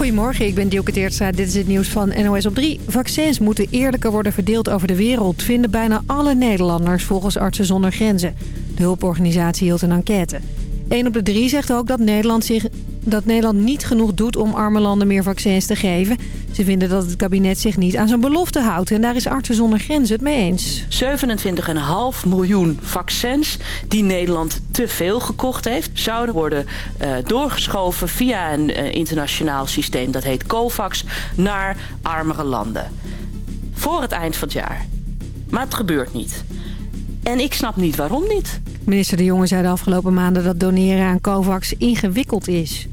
Goedemorgen, ik ben Dielke Teertstra. Dit is het nieuws van NOS op 3. Vaccins moeten eerlijker worden verdeeld over de wereld... vinden bijna alle Nederlanders volgens Artsen zonder Grenzen. De hulporganisatie hield een enquête. 1 op de 3 zegt ook dat Nederland, zich, dat Nederland niet genoeg doet om arme landen meer vaccins te geven. Ze vinden dat het kabinet zich niet aan zijn belofte houdt. En daar is Artsen zonder Grenzen het mee eens. 27,5 miljoen vaccins die Nederland te veel gekocht heeft... zouden worden uh, doorgeschoven via een uh, internationaal systeem... dat heet COVAX, naar armere landen. Voor het eind van het jaar. Maar het gebeurt niet. En ik snap niet waarom niet. Minister De Jonge zei de afgelopen maanden dat doneren aan COVAX ingewikkeld is.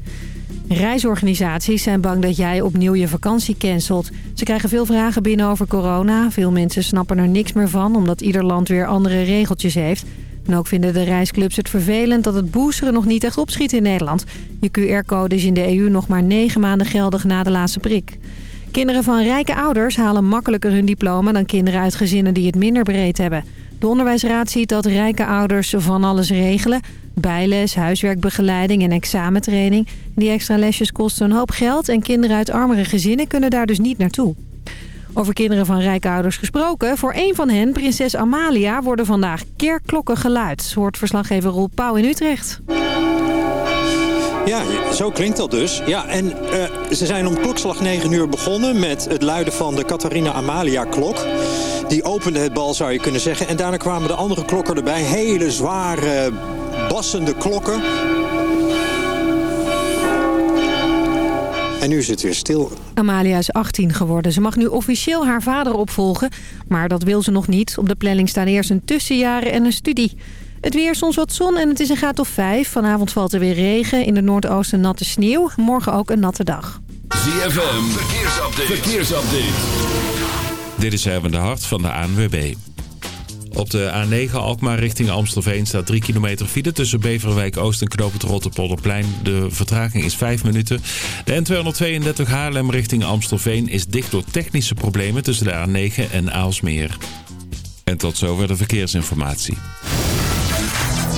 Reisorganisaties zijn bang dat jij opnieuw je vakantie cancelt. Ze krijgen veel vragen binnen over corona. Veel mensen snappen er niks meer van, omdat ieder land weer andere regeltjes heeft. En ook vinden de reisclubs het vervelend dat het boosteren nog niet echt opschiet in Nederland. Je QR-code is in de EU nog maar negen maanden geldig na de laatste prik. Kinderen van rijke ouders halen makkelijker hun diploma dan kinderen uit gezinnen die het minder breed hebben. De onderwijsraad ziet dat rijke ouders van alles regelen. Bijles, huiswerkbegeleiding en examentraining. Die extra lesjes kosten een hoop geld en kinderen uit armere gezinnen kunnen daar dus niet naartoe. Over kinderen van rijke ouders gesproken. Voor een van hen, prinses Amalia, worden vandaag kerkklokken geluid. Hoort verslaggever Roel Pauw in Utrecht. Ja, zo klinkt dat dus. Ja, en uh, ze zijn om klokslag 9 uur begonnen met het luiden van de Catharina Amalia klok. Die opende het bal, zou je kunnen zeggen. En daarna kwamen de andere klokken erbij. Hele zware, bassende klokken. En nu is het weer stil. Amalia is 18 geworden. Ze mag nu officieel haar vader opvolgen. Maar dat wil ze nog niet. Op de planning staan eerst een tussenjaren en een studie. Het weer soms wat zon en het is een graad of 5. Vanavond valt er weer regen. In het noordoosten natte sneeuw. Morgen ook een natte dag. ZFM, verkeersupdate. verkeersupdate. Dit is Erwin de Hart van de ANWB. Op de A9 Alkmaar richting Amstelveen staat 3 kilometer file tussen Beverwijk Oost en Knoop het Rotterpolderplein. De vertraging is 5 minuten. De N232 Haarlem richting Amstelveen is dicht door technische problemen tussen de A9 en Aalsmeer. En tot zover de verkeersinformatie.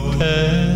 Hotel.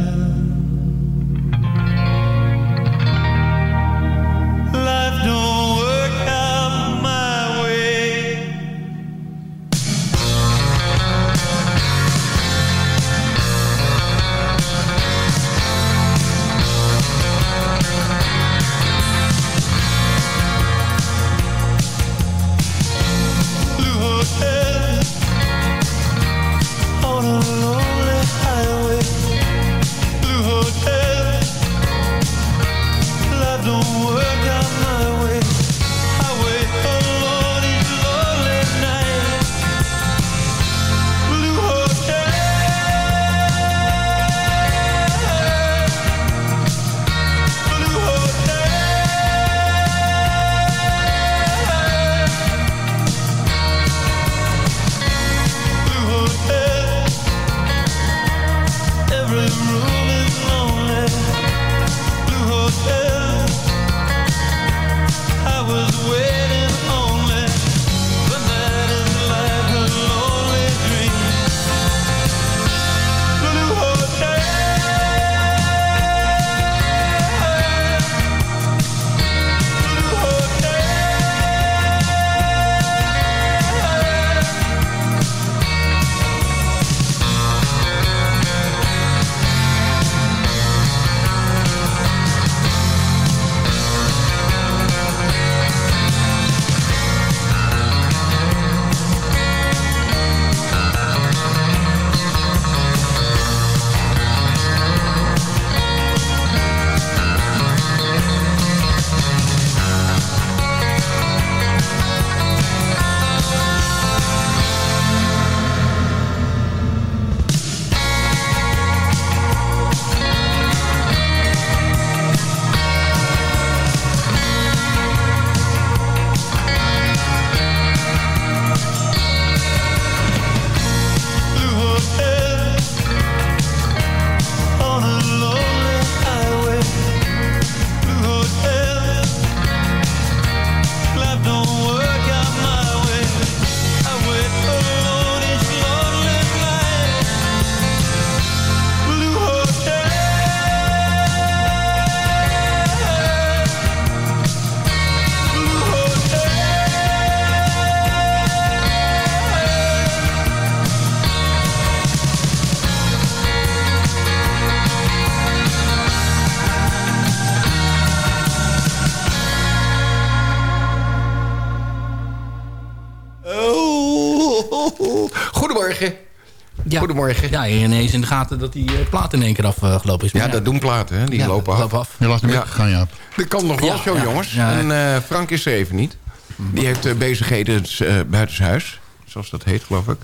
Goedemorgen. Ja, ineens in de gaten dat die eh, plaat in één keer afgelopen is. Maar Ja, dat doen platen, hè? die Ja, lopen af. lopen af. Je laat hem Ja. weggegaan, Jaap. Dat kan nog wel Ja, zo, ja, jongens. ja. En eh, Frank is er even niet. Die heeft eh, bezigheden uh, buitenshuis. Zoals dat heet, geloof ik.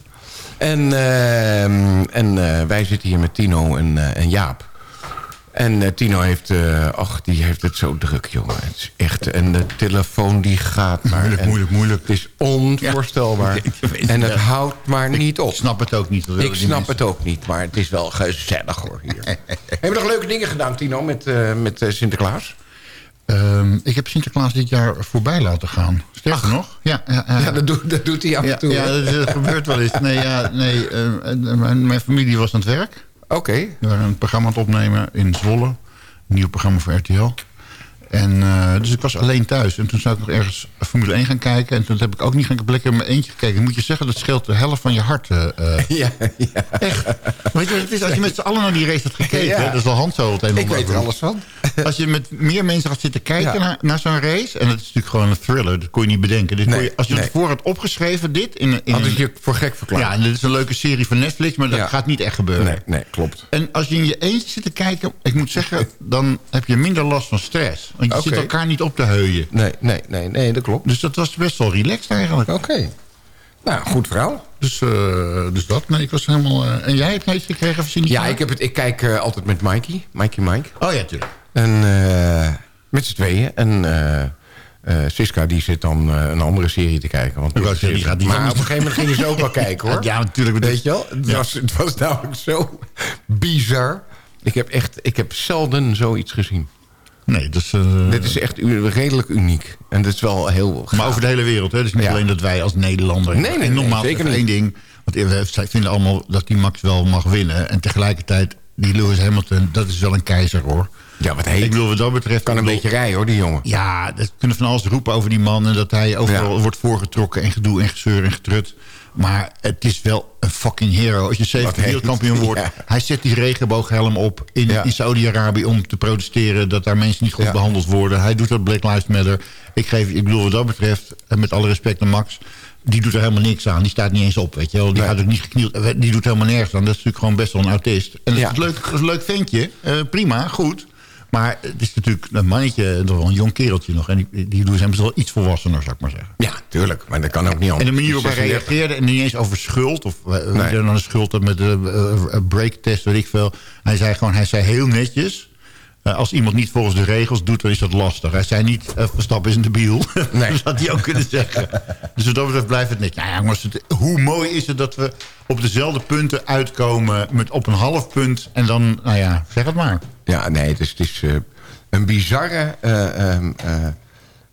En, ehm, en eh, wij zitten hier met Tino en, eh, en Jaap. En eh, Tino heeft, eh, ach, die heeft het zo druk, jongen. Het is echt, en de telefoon die gaat maar. Moeilijk, moeilijk, moeilijk. Het is onvoorstelbaar. Ja, en het, houdt maar niet op. Ik snap het ook niet. Ik snap mensen? het ook niet, maar het is wel gezellig hoor hier. Hebben we nog leuke dingen gedaan, Tino, met, eh, met eh, Sinterklaas? Ehm, ik heb Sinterklaas dit jaar voorbij laten gaan. Sterker nog. Ja, ja, ja. Ja, dat, doet, dat doet hij af en toe. ja, dat, dat gebeurt wel eens. Nee, ja, nee eh, eh, mijn, mijn familie was aan het werk. Oké. We waren een programma aan het opnemen in Zwolle. Een nieuw programma voor RTL. En, eh, dus ik was alleen thuis. En toen zou ik nog ergens Formule 1 gaan kijken. En toen heb ik ook niet gaan lekker in mijn eentje gekeken. Moet je zeggen, dat scheelt de helft van je hart. eh, eh. Ja, ja. Echt. Weet je het is? Als je met z'n allen naar die race hebt gekeken... Ja. dat is wel hand zo het een en Ik weet er alles van. Als je met meer mensen gaat zitten kijken Ja. naar, naar zo'n race... en dat is natuurlijk gewoon een thriller, dat kon je niet bedenken. Dit kon Nee, je, als je nee. het voor had opgeschreven, dit... In, in een- ze je voor gek verklaard? ja, en dit is een leuke serie van Netflix, maar dat Ja. gaat niet echt gebeuren. Nee, nee, klopt. En als je in je eentje zit te kijken, ik moet zeggen... dan heb je minder last van stress. Want je zit elkaar niet op te heuien. Nee, nee, nee, nee, dat klopt. Dus dat was best wel relaxed eigenlijk. Oké. Nou, goed verhaal. Dus, eh, dus dat, nee, ik was helemaal... eh, en jij hebt iets gekregen van Sinterklaas? Ja, ik, heb het, ik kijk eh, altijd met Mikey. Mikey Mike. Oh ja, tuurlijk. En eh, met z'n tweeën. En eh, Siska die zit dan een andere serie te kijken. Want zeggen, die gaat niet maar op een gegeven moment gingen ze ook wel kijken hoor. Ja, natuurlijk. Weet je wel? Het, Ja. was, het was namelijk zo bizar. Ik heb echt, ik heb zelden zoiets gezien. Nee, dus... Dit is echt redelijk uniek. En dat is wel heel gaaf. Maar over de hele wereld, hè? Dus niet Ja. alleen dat wij als Nederlander... Nee, nee, nee, nogmaals, één ding. Want we zij vinden allemaal dat die Max wel mag winnen. En tegelijkertijd, die Lewis Hamilton, dat is wel een keizer, hoor. Ja, wat heet. Ik bedoel, wat dat betreft... kan een bedoel, beetje rijden hoor, die jongen. Ja, dat kunnen van alles roepen over die man... en dat hij overal Ja. wordt voorgetrokken en gedoe en gezeur en getrut. Maar het is wel een fucking hero. Als je zeven Wat heet. wereldkampioen wordt... Ja. hij zet die regenbooghelm op in, Ja. in Saudi-Arabië... om te protesteren dat daar mensen niet goed Ja. behandeld worden. Hij doet dat Black Lives Matter. Ik, geef, ik bedoel, wat dat betreft, en met alle respect naar Max... die doet er helemaal niks aan. Die staat niet eens op, weet je wel. Die gaat ook niet geknield. eh, Die doet helemaal nergens aan. Dat is natuurlijk gewoon best wel een autist. En dat is een leuk, leuk ventje. Eh, prima, goed. Maar het is natuurlijk een mannetje, nog wel een jong kereltje nog. En die, die doen hem wel iets volwassener, zou ik maar zeggen. Ja, tuurlijk. Maar dat kan ook niet En anders. de manier waarop hij 36. reageerde, en niet eens over schuld... of uh, Nee. dan een schuld met de breaktest, weet ik veel. Hij zei gewoon, hij zei heel netjes... eh, als iemand niet volgens de regels doet, dan is dat lastig. Hij zei niet, uh, Verstappen is een debiel. Nee. dat had hij ook kunnen zeggen. Dus wat dat betreft blijft het niet. Nou ja, jongens, het- hoe mooi is het dat we op dezelfde punten uitkomen... met op een half punt en dan, nou ja, zeg het maar. Ja, nee, het is, het is eh, een bizarre... eh, ehm, eh,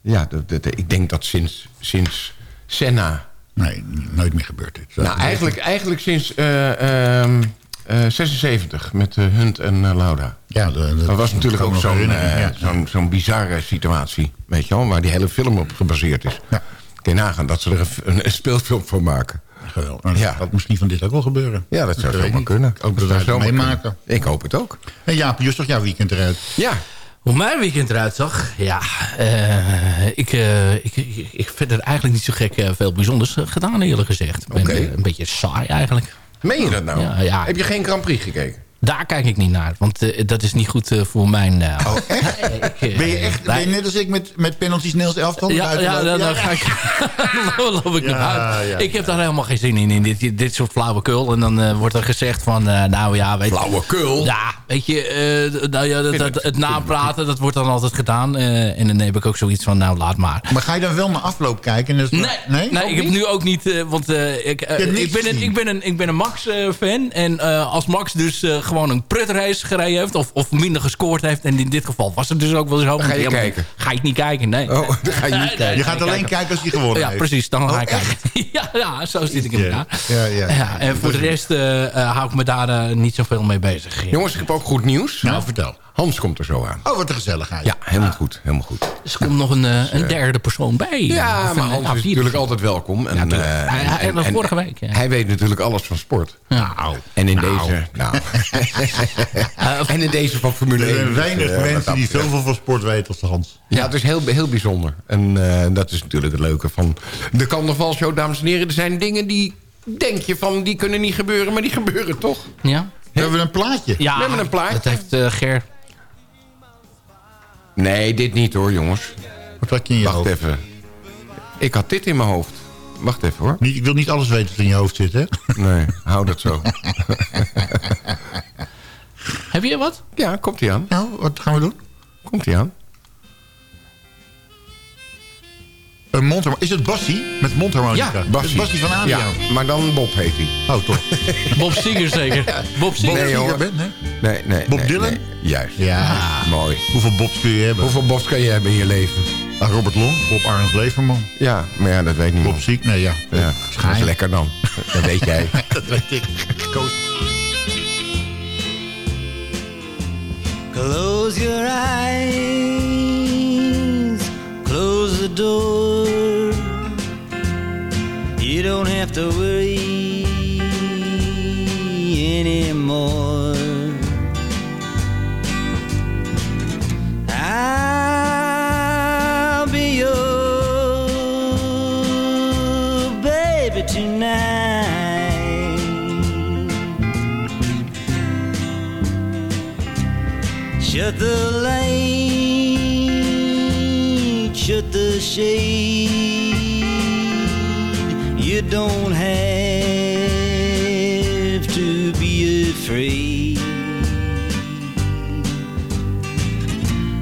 ja, de, de, de- ik denk dat sinds, sinds Senna... Nee, nooit meer gebeurd dit. Nou, eigenlijk, eigenlijk sinds eh, ehm, eh, 76 met Hunt en Lauda. Ja, de- de- dat was natuurlijk ook zo'n ja. zo'n bizarre situatie. Weet je wel, waar die hele film op gebaseerd is. Ja. Kun je nagaan dat ze er een, een speelfilm van maken. Geweldig. Dat Ja. gaat misschien van dit ook wel gebeuren. Ja, dat zou zomaar niet. kunnen. Ook dat zou meemaken. Ik hoop het ook. En Jaap, hoe zag jouw weekend eruit? Ja, Hoe mijn weekend eruit zag? Ja, eh, ik, eh, ik, ik, ik vind er eigenlijk niet zo gek eh, veel bijzonders gedaan eerlijk gezegd. Oké. een beetje saai eigenlijk. meen je dat nou? Ja, ja. Heb je geen Grand Prix gekeken? Daar kijk ik niet naar, want eh, dat is niet goed eh, voor mijn... eh, Oh, echt? ik, Ben je echt ben je net als ik met, met penalties Nederlands elftal? Ja, ja, lopen? dan, dan ga ik, dan loop ik Ja, naar ja, ik heb daar helemaal geen zin in, in dit, dit soort flauwekul. En dan eh, wordt er gezegd van, eh, nou ja, weet je... Flauwekul? Ja, weet je, eh, nou ja, dat, dat- het napraten, dat wordt dan altijd gedaan. eh, en dan heb ik ook zoiets van, nou, laat maar. Maar ga je dan wel naar afloop kijken? Is- Nee, nee, Ook ik heb nu ook niet, eh, want eh, ik, ik, ben een, ik, ben een, ik ben een Max-fan. en eh, als Max dus eh, gewoon een prutrace gereden heeft, of, of minder gescoord heeft, en in dit geval was het dus ook wel zo. ga je want kijken? Ga ik niet kijken, nee. Oh, dan ga je niet kijken. nee, Je gaat alleen kijken als hij gewonnen Ja, heeft. precies, dan ga Oh, ik kijken. ja, ja, zo zit ik in elkaar. Ja, ja. Ja, en voor de rest eh, eh, hou ik me daar eh, niet zoveel mee bezig. Jongens, ik heb ook goed nieuws. Nou, vertel. Hans komt er zo aan. Oh, wat een gezelligheid. Ja, helemaal goed. Helemaal goed. Dus er komt nog een, eh, een derde persoon bij. Ja, maar een- Hans is natuurlijk altijd welkom. En, Ja, eh, Hij- en- vorige week, ja. Hij weet natuurlijk alles van sport. Nou, En in Nou. deze... Nou. en in deze van Formule Er 1. zijn dus, weinig eh, mensen die zoveel van sport weten als de Hans. Ja, het is heel, heel bijzonder. En eh, dat is natuurlijk het leuke van de carnavalshow. Dames en heren, er zijn dingen die denk je van, die kunnen niet gebeuren, maar die gebeuren toch. Ja? We hebben een plaatje. Ja, We hebben een plaatje. Dat heeft eh, Ger. Nee, dit niet hoor, jongens. Wat had je in je Wacht hoofd? even. Ik had dit in mijn hoofd. Wacht even hoor. Niet, ik wil niet alles weten wat in je hoofd zit, hè? Nee, hou dat zo. Heb je wat? Ja, komt hij aan. Nou, wat gaan we doen? Komt hij aan. Een mondharmonica. Is het Bassie met mondharmonica? Ja, Bassie van Adriaan. Ja, maar dan Bob heet hij. Oh, toch. Bob Singer zeker. Bob Singer. Nee, hoor. Bent, hè? Nee, nee. Bob nee, Dylan? nee. Juist. Ja. Mooi. Hoeveel Bobs kun je hebben? Hoeveel Bobs kan je hebben in je leven? Ah, Robert Long, Bob Arend Leverman. Ja, maar ja, dat weet niemand. Bob Ziek, nee ja. Ja, dat is lekker dan. Dat weet jij. dat weet ik. Koos. Close your eyes, close the door. You don't have to worry anymore. I'll be your baby tonight. Shut the light, shut the shade. Don't have to be afraid.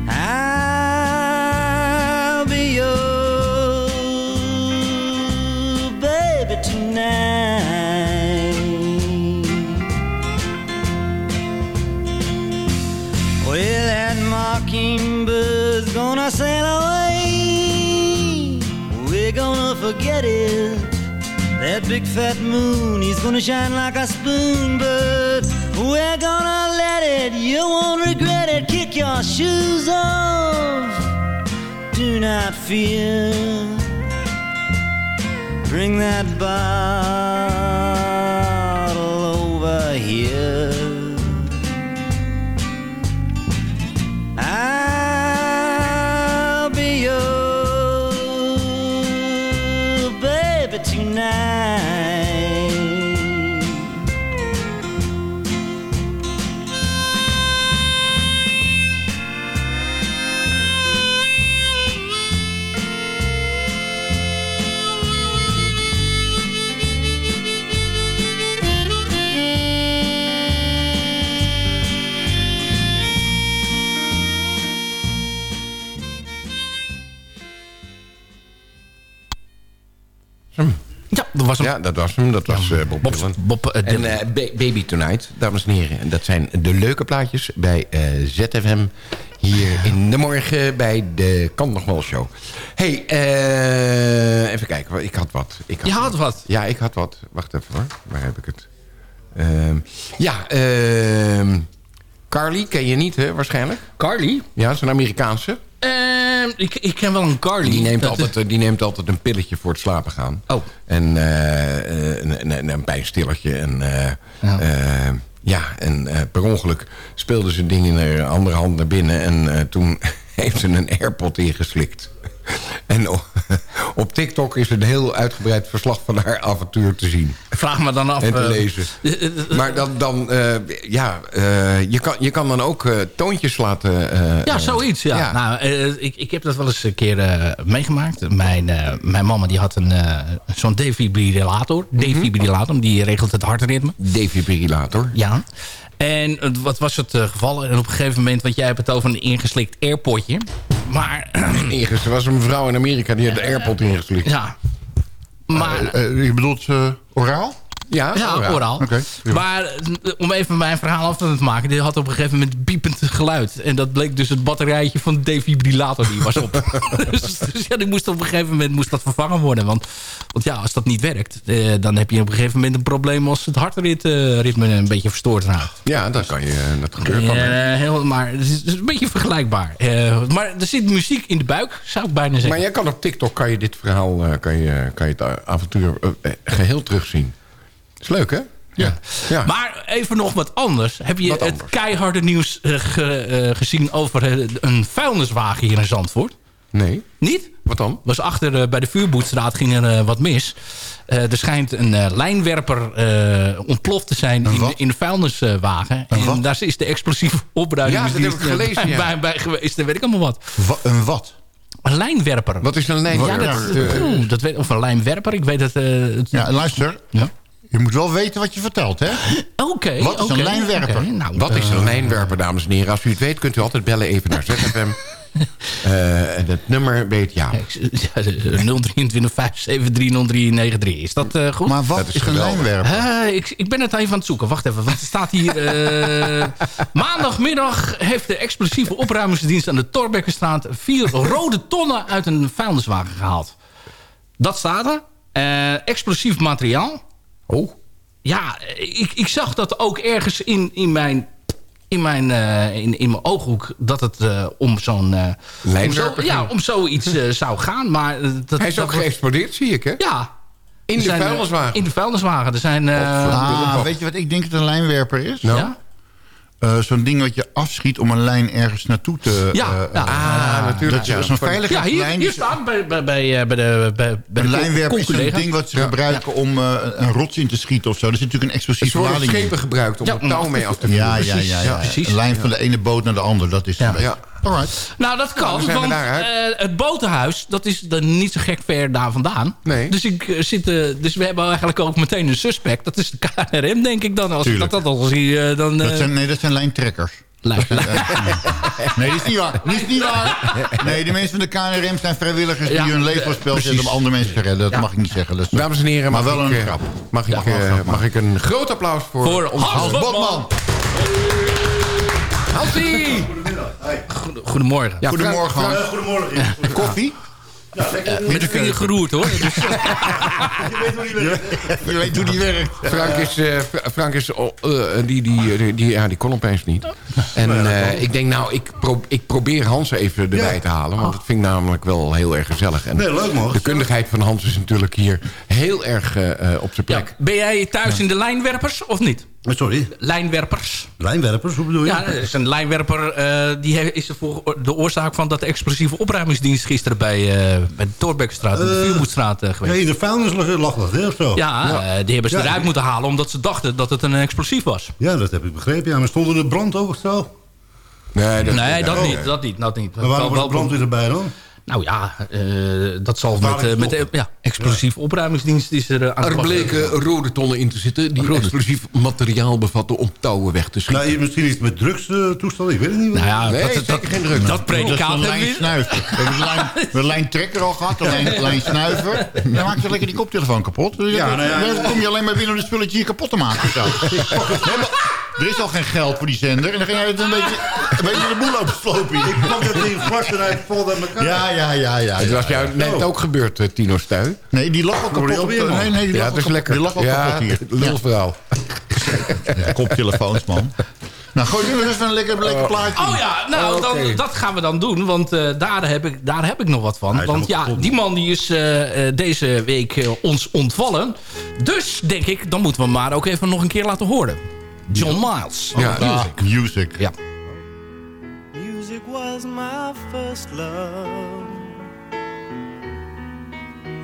I'll be your baby tonight. Well, that mockingbird's gonna sail away. We're gonna forget it. Big fat moon, he's gonna shine like a spoon, but we're gonna let it. You won't regret it. Kick your shoes off. Do not fear. Bring that bottle was hem. Ja, dat was hem. Dat was eh, Bob, Bob- Dylan. Bob, eh, en eh, Ba- Baby Tonight, dames en heren. En dat zijn de leuke plaatjes bij ZFM. Hier in de morgen bij de Kant nog wel show. hey, even kijken. Ik had wat. Ik Je had wat. Ja, ik had wat. Wacht even hoor. Waar heb ik het? Ehm, ja, ehm, Carly ken je niet, hè, waarschijnlijk? Carly? Ja, dat is een Amerikaanse. Ehm, ik, ik ken wel een Carly. Die neemt, altijd, eh, die neemt altijd een pilletje voor het slapen gaan. Oh. En eh, eh, een, een, een pijnstilletje. En, eh, Ja. ja, en per ongeluk speelde ze een ding in haar andere hand naar binnen. En toen heeft ze een airpod ingeslikt. En op TikTok is een heel uitgebreid verslag van haar avontuur te zien. Vraag me dan af... En te eh, lezen. Maar dan, dan eh, ja, eh, je, kan, je kan dan ook toontjes laten... Ja, zoiets. Ja. ja. Nou, ik, ik heb dat wel eens een keer meegemaakt. Mijn, mijn mama die had een zo'n defibrillator. Mhm. Defibrillator, die regelt het hartritme. Defibrillator. Ja. En wat was het geval? En op een gegeven moment, want jij hebt het over een ingeslikt airpotje. Maar, Inges, er was een mevrouw in Amerika die had de airpod ingeslikt. ja. Maar, Eh, eh, je bedoelt eh, oraal? Ja, ja, oraal. Prima. Maar eh, om even mijn verhaal af te maken. Die had op een gegeven moment piepend geluid. En dat bleek dus het batterijtje van de defibrillator die was op. dus, dus ja, die moest op een gegeven moment moest dat vervangen worden. Want, want ja, als dat niet werkt, eh, dan heb je op een gegeven moment een probleem als het hartritme ritme een beetje verstoord raakt. Ja, dat, kan je, dat gebeurt dan. Eh, heel, maar het is, een beetje vergelijkbaar. Eh, maar er zit muziek in de buik, zou ik bijna zeggen. Maar jij kan op TikTok kan je dit verhaal, eh, kan je, kan je het avontuur eh, eh, geheel terugzien. Is leuk, hè? Ja. ja. Maar even nog wat anders. Heb je Wat het anders? keiharde nieuws eh, ge- eh, gezien over eh, een vuilniswagen hier in Zandvoort? nee. Niet? Wat dan? Was achter bij de Vuurboetstraat ging er wat mis. Er schijnt een lijnwerper ontploft te zijn in, in de vuilniswagen. Een en wat? daar is de explosieve opruimingsdienst Ja, dat heb ik gelezen, ja. bij, bij geweest. Dat weet ik allemaal wat. Wa- een wat? Een lijnwerper. Wat is een Ja, lijnwerper? dat, dat weet, of een lijnwerper. Ik weet het. het- Ja, luister. Ja. Je moet wel weten wat je vertelt, hè? Oké. Wat is een lijnwerper? nou, Wat is eh, een lijnwerper, dames en heren? Als u het weet, kunt u altijd bellen even naar ZFM. Eh, en het nummer weet ja. Ja, 023 573 0393. Is dat eh, goed? Maar wat Dat is, is een lijnwerper? Eh, ik, ik ben het even aan het zoeken. Wacht even, want er staat hier... eh, maandagmiddag heeft de explosieve opruimingsdienst aan de Torbekkenstraat... vier rode tonnen uit een vuilniswagen gehaald. Dat staat er. Eh, explosief materiaal. Oh. Ja, ik, ik zag dat ook ergens in, in mijn... In mijn, eh, in, in mijn ooghoek dat het eh, om zo'n... eh, om zo, Lijnwerper ja, om zoiets zou gaan. Maar, dat, Hij is dat ook wordt- geëxplodeerd, zie ik, hè? Ja. In Er de zijn, vuilniswagen. In de vuilniswagen. Er zijn... eh, Ah, weet je wat ik denk dat een lijnwerper is? Nou? ja? Eh, Zo'n ding wat je afschiet om een lijn ergens naartoe te... Ja, eh, ja. eh, Ah, natuurlijk, Dat ja. is zo'n Ja, veiligheidslijn. hier, hier staat bij, bij, bij, eh, bij de, bij, bij Een de lijnwerper is een ding wat ze Ja. gebruiken om eh, een rots in te schieten of zo. Er zit natuurlijk een Het explosieve lading in. schepen gebruikt om Ja, er touw mee af te Ja, voeren. ja, ja, ja. precies. Een lijn van de ene boot naar de andere, dat is Ja. een beetje. Ja. Alright. Nou, dat kan, zijn we want eh, het botenhuis, dat is dan niet zo gek ver daar vandaan. Nee. Dus, ik, eh, zit, eh, dus we hebben eigenlijk ook meteen een suspect. Dat is de KNRM, denk ik dan. Als Tuurlijk. ik dat al zie, eh, dan... Dat zijn, nee, dat zijn lijntrekkers. lijn- Nee, dat is niet waar. Dat is niet waar. Nee, de mensen van de KNRM zijn vrijwilligers die Ja, hun leven op spel zetten om andere mensen te redden. Dat mag ik niet zeggen. Dat is Dames en heren, maar mag, wel ik, een grap. mag, ik, Ja, eh, mag ik een groot applaus voor, Voor onze Hans Hans Botman. Hansie! Goedemorgen. Ja, Goedemorgen, Frank-. Goedemorgen. Koffie? Met de vinger geroerd, hoor. Dus, Je weet hoe die werkt. Frank is, eh, Fra- Frank is oh, eh, die, die, die, die, ja, die kon opeens niet. En eh, ik denk, nou, ik, pro ik probeer Hans even erbij Ja. te halen. Want dat vind ik namelijk wel heel erg gezellig. En Nee, leuk, man. De kundigheid van Hans is natuurlijk hier heel erg eh, eh, op zijn ja, plek. ben jij thuis in de lijnwerpers of niet? Sorry, Lijnwerpers. lijnwerpers, hoe bedoel je? Ja, er is een lijnwerper. eh, die is er voor de oorzaak van dat de explosieve opruimingsdienst gisteren bij, eh, bij de Torbekstraat en de Eh, Vuurboetstraat Ja, geweest. in de vuilnis lag lag dat, hè, of zo? Ja, die hebben ze Ja, eruit moeten halen omdat ze dachten dat het een explosief was. Ja, dat heb ik begrepen. Ja, maar stond er de brand of zo? Nee, dat, Nee, dat oh. niet, dat niet, dat niet. Maar waarom was Wel- de brand weer erbij dan? Nou ja, eh, dat zal met, met ja, explosieve opruimingsdienst is er eh, aan de Er bleken rode tonnen in te zitten die explosief materiaal bevatten om touwen weg te schieten. Nou, misschien iets met drugstoestanden, ik weet het niet. Nou ja, Nee, dat, zeker dat, geen druk. dat Dat is predicaat een hebben we snuiver. We hebben de lijn, de lijn trekker al gehad, de lijn, lijn snuiver. Dan maak je lekker die koptelefoon kapot. Ja, nou ja. Dan kom je alleen maar binnen om het spulletje hier kapot te maken. Zo. Er is al geen geld voor die zender. En dan ga jij het een beetje, een beetje de boel opslopen hier. Ik pak dat ding vast en hij valt uit elkaar. Ja, ja, ja, ja. Ja. was jou net ook gebeurd, eh, Tino Stuy. Nee, die lag al kapot. op? Nee, nee, die Ja, lag dat is lekker. Die lag al Ja, kapot hier. lulverhaal. Ja, koptelefoons, man. Nou, gooi nu eens even een lekker, lekker plaatje. Oh ja, nou, Oké. dan, dat gaan we dan doen. Want eh, daar, heb ik, daar heb ik nog wat van. Want ja, die man die is eh, eh, deze week ons ontvallen. Dus denk ik, dan moeten we hem maar ook even nog een keer laten horen. John Miles. Ja, Ah, music. Ja. Music was my first love,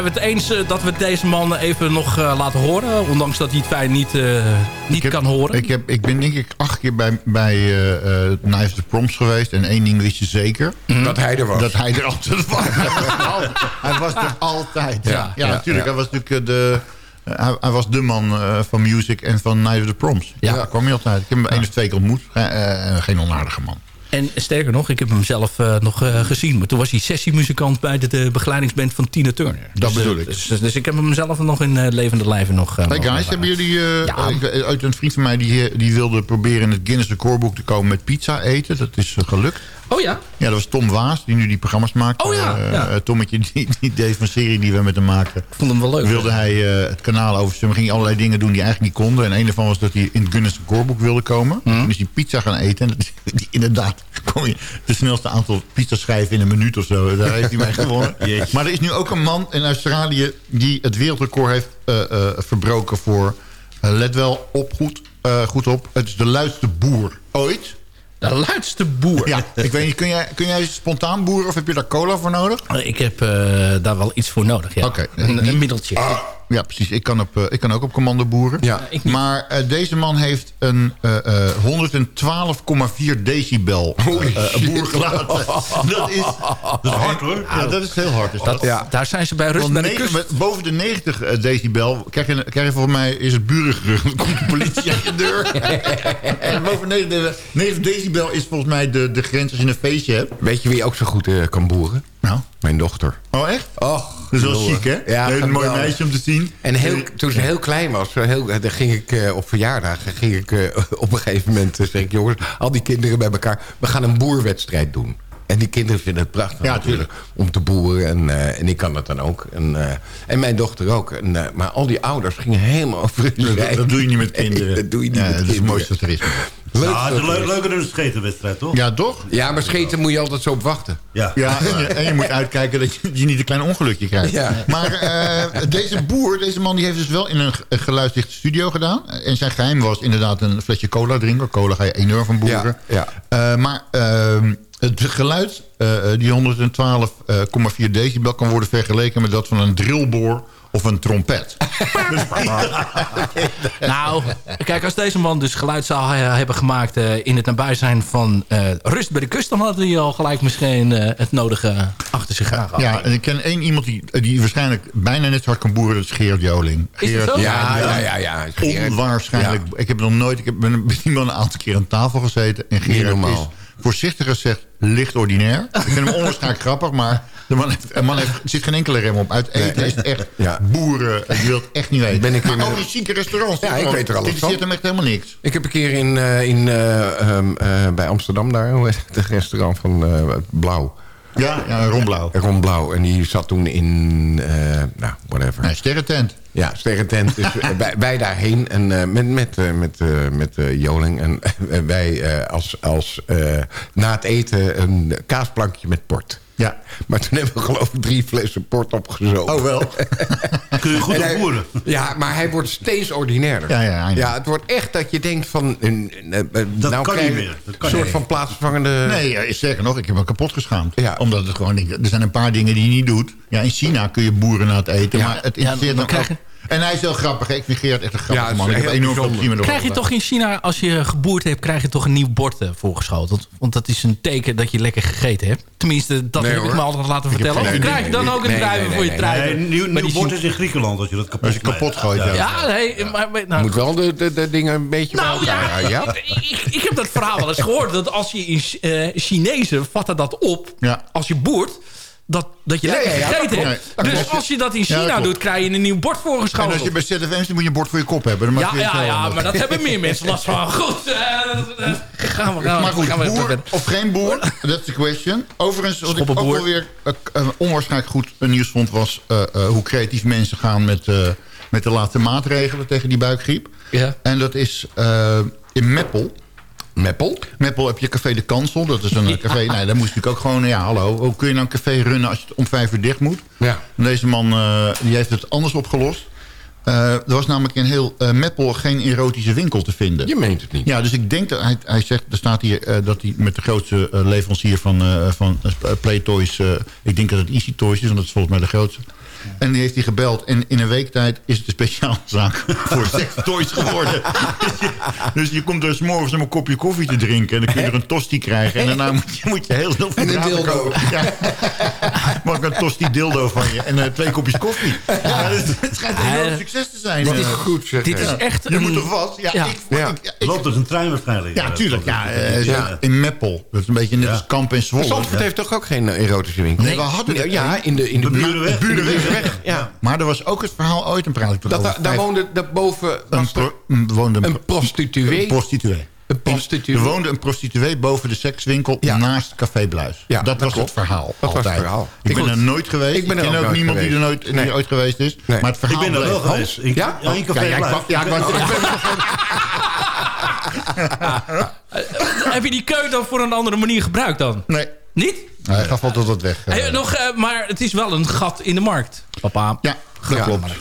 Zijn we het eens eh, dat we deze man even nog eh, laten horen? Ondanks dat hij het fijn niet, eh, niet kan horen. Ik, heb, ik ben denk ik acht keer bij, bij eh eh Knives the Proms geweest. En één ding wist je zeker. Dat hij er was. Dat hij er altijd was. hij was er altijd. Ja, Ja, natuurlijk. ja. Hij was natuurlijk de... hij, hij was de man eh, van music en van Knives the Proms. Ja. Daar kwam hij altijd. Ik heb hem één of twee keer ontmoet. Geen onaardige man. En sterker nog, ik heb hem zelf eh, nog eh, gezien. Maar toen was hij sessiemuzikant bij de, de begeleidingsband van Tina Turner. Dat Dus, bedoel eh, ik. Dus, dus ik heb hem zelf nog in eh, levende lijven nog... Hey guys, hebben jullie... ik- uit een vriend van mij die, die wilde proberen in het Guinness recordboek te komen met pizza eten. Dat is gelukt. Oh ja? Ja, dat was Tom Waas, die nu die programma's maakt. Oh ja, Eh, ja. eh, Tommetje, die, die deed van serie die we met hem maakten. Ik vond hem wel leuk. Wilde hij eh, het kanaal overstemmen. Ging allerlei dingen doen die eigenlijk niet konden. En een daarvan was dat hij in het Guinness recordboek wilde komen. Mhm. Toen is hij pizza gaan eten. En dat die- inderdaad, kon je de snelste aantal pizza schrijven in een minuut of zo. Daar heeft hij mee gewonnen. Maar er is nu ook een man in Australië die het wereldrecord heeft verbroken voor... let wel op, goed, goed op. Het is de luidste boer ooit. De luidste boer? Ja, ik weet niet, kun jij, kun jij spontaan boeren of heb je daar cola voor nodig? Ik heb eh, daar wel iets voor nodig, ja. Oké. Een, een middeltje. Ja, precies. Ik kan, op, eh, ik kan ook op commando boeren. Ja. Maar eh, deze man heeft een eh, eh, 112,4 decibel eh, boer gelaten. dat, is, Dat is hard hoor. ja, dat is heel hard. Is dat. Daar zijn ze bij rust bij de kust. met- boven de 90 decibel krijg je, krijg je volgens mij is het burengerucht. Dan komt de politie aan je deur. en boven 90, 90 decibel is volgens mij de, de grens als je een feestje hebt. Weet je wie ook zo goed eh, kan boeren? Nou. Mijn dochter. Oh echt? Och, Dat is wel chic hè? Ja, een mooi meisje om te zien. En heel, toen ze heel klein was, zo heel, dan ging ik eh, op verjaardagen... ging ik eh, op een gegeven moment eh, zeg ik... jongens, al die kinderen bij elkaar... we gaan een boerwedstrijd doen. En die kinderen vinden het prachtig Ja, natuurlijk, om te boeren. En, eh, en ik kan dat dan ook. En, eh, en mijn dochter ook. En, eh, maar al die ouders gingen helemaal over hun Dat, dat doe je niet met kinderen. dat doe je niet ja, met dat is het kinderen. mooiste dat er is. Leuk Ja, het is dat leuk- er is. leuker dan een schetenwedstrijd, toch? Ja, toch? Ja, maar scheten moet je altijd zo op wachten. Ja. Ja, en je, en je moet uitkijken dat je, je niet een klein ongelukje krijgt. Ja. Maar eh, deze boer, deze man, die heeft dus wel in een, geluidsdichte studio gedaan. En zijn geheim was inderdaad een flesje cola drinken. Cola ga je enorm van boeren. Ja, Eh, maar ehm, het geluid, eh, eh, die 112,4 decibel... kan worden vergeleken met dat van een drillboor of een trompet. Nou, kijk, als deze man dus geluid zou eh, hebben gemaakt... eh, in het nabijzijn van eh, rust bij de kust... dan had hij al gelijk misschien eh, het nodige achter zich aan gehad. Ja, en ik ken één iemand die, die waarschijnlijk bijna net zo hard kan boeren. Dat is Gerard Joling. Is dat Gerard, zo? Ja, ja, ja. Onwaarschijnlijk. Ik heb nog nooit... Ik heb, met die man een aantal keer aan tafel gezeten. En normaal. is voorzichtig gezegd licht ordinair. Ik vind hem onwaarschijnlijk grappig, maar de man heeft, de man heeft, zit geen enkele rem op. Uit eten is het echt Ja. boeren. Je wilt echt niet weten. Ben ik in een- over die chique restaurants. Ja, ik weet er alles van. zit hem echt helemaal niks. Ik heb een keer in, eh, in, eh, ehm, eh, bij Amsterdam daar, hoe heet het, het restaurant van Blauw. Ja, ja Ron Blauw. Ron Blauw. En die zat toen in, nou, whatever. Nee, sterrentent. Ja, sterrentent. Dus eh, wij, wij daarheen en eh, met, met, eh, met, met Joling. En wij als, als na het eten een kaasplankje met port. Ja. Maar toen hebben we geloof ik drie flessen port opgezogen. Oh wel. Kun je goed En op hij- boeren. Ja, maar hij wordt steeds ordinairder. Ja, ja, ja, het wordt echt dat je denkt van... eh, eh, Dat nou kan krijg niet je meer. Een soort van plaatsvervangende... Nee, ja, sterker nog, ik heb me kapot geschaamd. Ja. Omdat het gewoon, er zijn een paar dingen die je niet doet. Ja, in China kun je boeren na het eten, Ja. maar het Ja, interesseert dan dan krijg ook. En hij is heel grappig. hè. Ik vind Gerard echt een grappige Ja, man. Ik heb enorm veel plezier met Krijg je toch in China, als je geboerd hebt... krijg je toch een nieuw bord eh, voorgeschoteld? Want dat is een teken dat je lekker gegeten hebt. Tenminste, dat Nee, heb ik me altijd laten vertellen. Of geen- krijg je dan ook een druiven nee, voor je nee, druiven? Nee, nieuw, nieuw die bord is in Griekenland als je dat kapot Als je kapot gooit, ja. Ja, nee, maar... maar- nou, moet wel de, de, de dingen een beetje Nou ja, ja? Ik, ik heb dat verhaal wel eens gehoord. Dat als je in eh Chinezen vatten dat op. Ja. Als je boert. Dat, dat je Ja, lekker ja, gegeten hebt. Nee, dus als je dat in China doet, krijg je een nieuw bord En voorgeschoteld. als je bij ZFM zit, moet je een bord voor je kop hebben. Dan ja, ja, ja, maar dat hebben meer mensen last van. Goed, eh, gaan we, gaan we, Maar goed, gaan we boer of geen boer, that's the question. Overigens, wat ik ook Schoppenboer. wel weer eh, eh, onwaarschijnlijk goed nieuws vond... was hoe creatief mensen gaan met, met de laatste maatregelen tegen die buikgriep. Ja. En dat is in Meppel. Meppel? Meppel heb je Café de Kansel. Dat is een eh, café. Nou, daar moest natuurlijk ook gewoon... Ja, hallo. Hoe kun je nou een café runnen als je het om vijf uur dicht moet? Ja. Deze man eh, die heeft het anders opgelost. Eh, er was namelijk in heel eh, Meppel geen erotische winkel te vinden. Je meent het niet. Ja, dus ik denk dat hij, hij zegt, er staat hier dat hij met de grootste leverancier van, van Playtoys, ik denk dat het Easy Toys is, want dat is volgens mij de grootste. En die heeft hij gebeld. En in een week tijd is het een speciaalzaak voor sextoys geworden. dus, je, dus je komt er 's morgens om een kopje koffie te drinken. En dan kun je er een tosti krijgen. En daarna moet je, moet je heel veel En een dildo. kopen. Ja. Ik een tosti dildo van je. En eh, twee kopjes koffie. Ja, dus het schijnt een Eh, succes te zijn. Dit is Eh, goed, zeg. Dit is ja. echt Je een- moet er vast. Ja, Ja. Ik, Ja. ik- ik- Loopt als een trein waarschijnlijk. ja, tuurlijk. Ja, eh, Ja. In Meppel. Dat is een beetje net als Kamp en Zwolle. Zandvoort heeft toch ook geen erotische winkel? Nee, we hadden Ja, in de, in de, De Burenweg. Burenweg, ja. Maar er was ook het verhaal ooit, een praat ik Dat, daar- daar woonde daarboven een, was er pro, een, woonde een, een prostituee. een prostituee. Een prostituee. Er woonde een prostituee boven de sekswinkel Ja. naast Café Bluis. Ja, dat, dat was klopt. het verhaal. Dat was het altijd. verhaal. Ik ben Goed. er nooit geweest. Ik ben er ken ook ook niemand die er geweest. nooit, die Nee. er ooit geweest is. Nee. Maar het verhaal Ik ben er wel geweest. In, Ja? ja? in Café Ja, ik wou- ja, ik wou- ik ben- Heb je die keu dan voor een andere manier gebruikt dan? Nee. Niet? Hij gaf altijd wat weg. eh. Hey, nog, eh, maar het is wel een gat in de markt. Papa. Ja, dat Ja. klopt.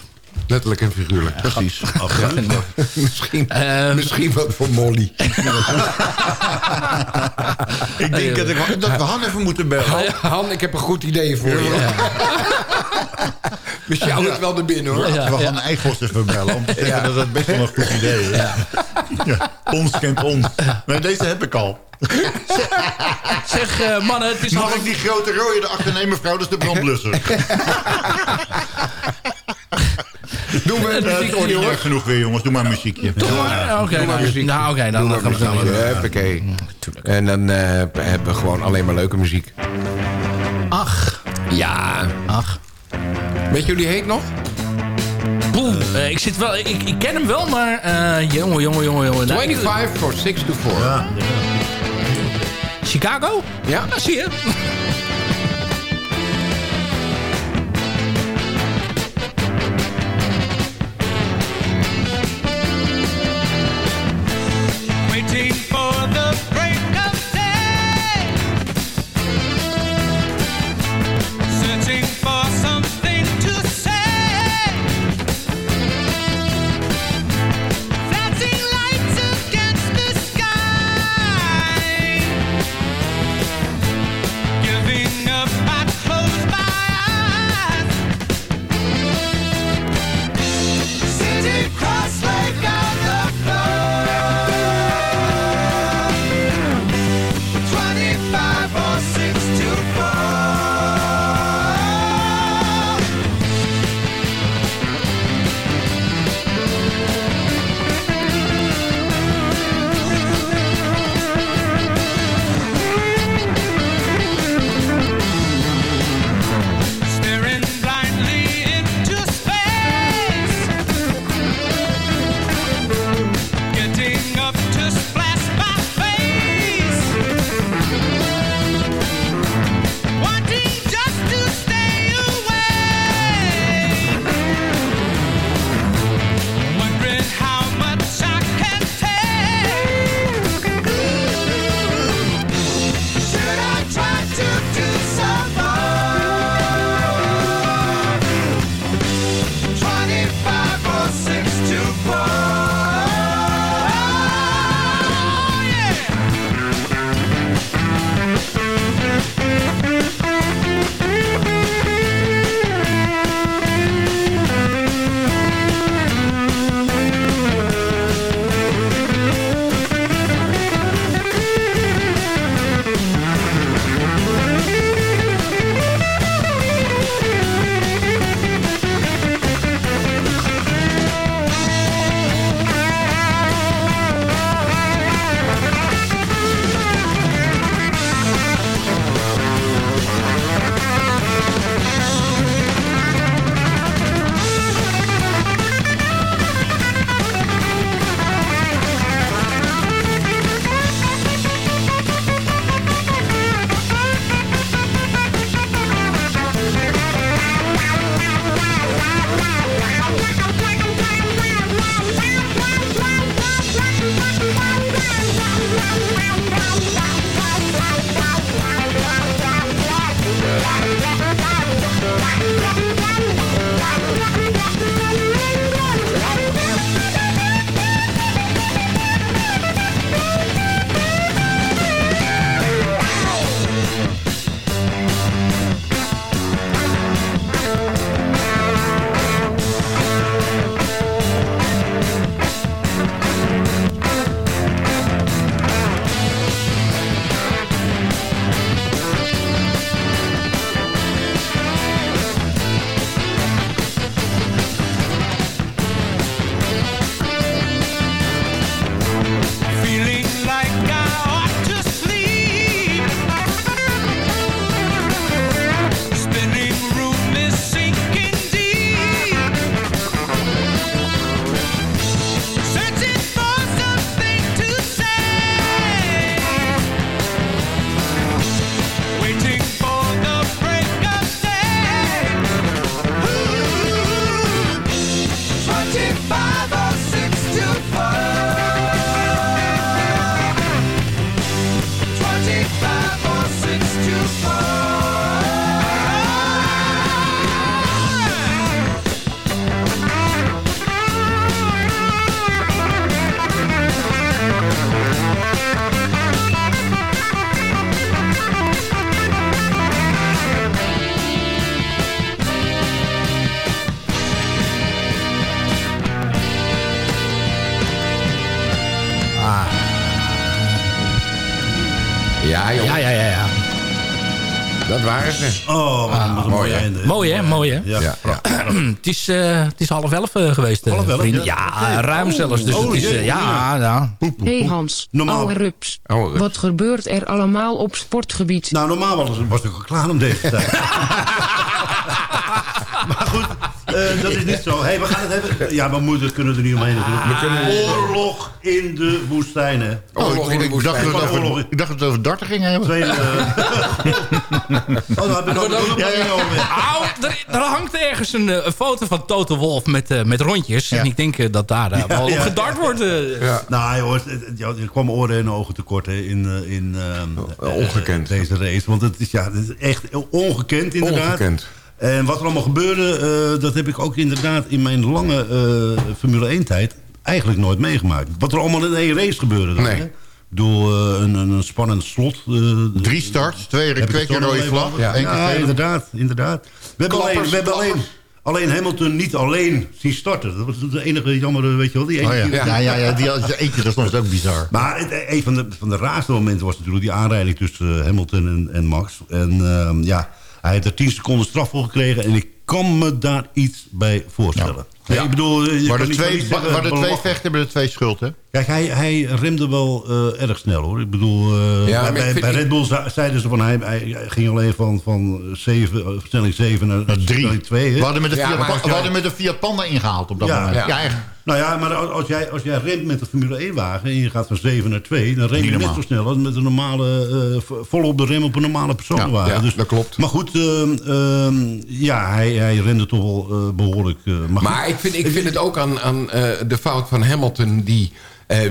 Letterlijk en figuurlijk. Precies. misschien, Eh, misschien wat voor Molly. Ik denk dat, ik, dat we Han even moeten bellen. Han, Han, ik heb een goed idee voor je. We sjouwen het wel naar binnen hoor. we gaan Eikels even bellen om te zeggen dat het best wel een goed idee is. Ja. Ons kent ons. Nee, deze heb ik al. Zeg, eh, mannen, het is Mag half- ik die grote rode erachter nemen, mevrouw? Dat is de brandblusser. Het een is muziekje, hoor. genoeg weer, jongens. Doe maar een muziekje. Doe maar. Oké, Doe maar nou, muziek. nou, oké, dan, Doe dan gaan we maar het muziek. doen. Huppakee. En dan eh, hebben we gewoon alleen maar leuke muziek. Ach. Ja. Ach. Weet jullie heet nog? Poeh, eh, ik zit wel, ik, ik ken hem wel, maar eh jongen, jongen, jongen, jongen. Nou, 25 for 6 to 4. Chicago? Ja. Ah, zie je. Mooi hè. Ja. Ja, ja. het, is, eh, het is half elf eh, geweest, eh, Half elf, vrienden. ja? Ruim Oh, zelfs. Dus oh, het is, ja, ja. hey Hans, Normaal. oude rups. Oude rups. Wat gebeurt er allemaal op sportgebied? Nou, normaal was, was ik al klaar om deze tijd. maar goed, eh, dat is niet zo. Hey, we gaan het hebben. Ja, maar moeder kunnen er niet omheen natuurlijk. Oorlog in de woestijn, hè. Oorlog in de Ik dacht, dat woestijn. we het over, ik dacht dat we het over darten gingen hebben. Tweede... oh, dan heb nog Ja, ja. Auw, er, er hangt ergens een, eh, een foto van Toto Wolf met, eh, met rondjes. En ik denk dat daar wel op ja, gedart wordt. Ja. Nou jongens, ja, er kwam oren en ogen tekort hè, in, in ehm, Oh, ongekend. deze race. Want het is, ja, het is echt ongekend inderdaad. Ongekend. En wat er allemaal gebeurde, eh, dat heb ik ook inderdaad in mijn lange eh, Formule 1 tijd eigenlijk nooit meegemaakt. Wat er allemaal in één race gebeurde. Dan, Nee. hè. Door eh, een, een, spannend slot. Drie starts, twee, twee keer rode vlag. Ja, inderdaad, inderdaad. We hebben, Klappers, alleen, we hebben alleen, Hamilton niet alleen zien starten. Dat was de enige jammer, weet je wel. Die Oh ja. keer- Ja, ja, ja, die eentje, dat was ook bizar. maar het- een van de, van de raarste momenten was natuurlijk die aanrijding tussen Hamilton en, en Max. En ehm, ja, hij heeft er 10 seconden straf voor gekregen. En ik kan me daar iets bij voorstellen. Nee, ik bedoel, je Maar de twee, zeggen, waar de twee vechten hebben de twee schuld, hè? Kijk, hij, hij remde wel eh, erg snel hoor. Ik bedoel, eh, Ja, maar bij, ik bij, Red Bull zeiden ze van hij, hij ging alleen van, van zeven, eh, versnelling 7 naar, Nou, drie. versnelling 2. We hadden met de Ja, Fiat, maar Pa- als we jij- hadden met de Fiat Panda ingehaald op dat Ja. moment. Ja. Ja, echt. Nou ja, maar als, jij, als jij remt met de Formule 1 wagen en je gaat van 7 naar 2, dan rem je Niet net zo snel als met een normale, vol op de rem op een normale personenwagen. Ja, dus, dat klopt. Maar goed, ehm, ehm, ja, hij, hij rende toch wel eh, behoorlijk. eh, maar Maar ik vind, ik vind het ook aan, aan de fout van Hamilton... die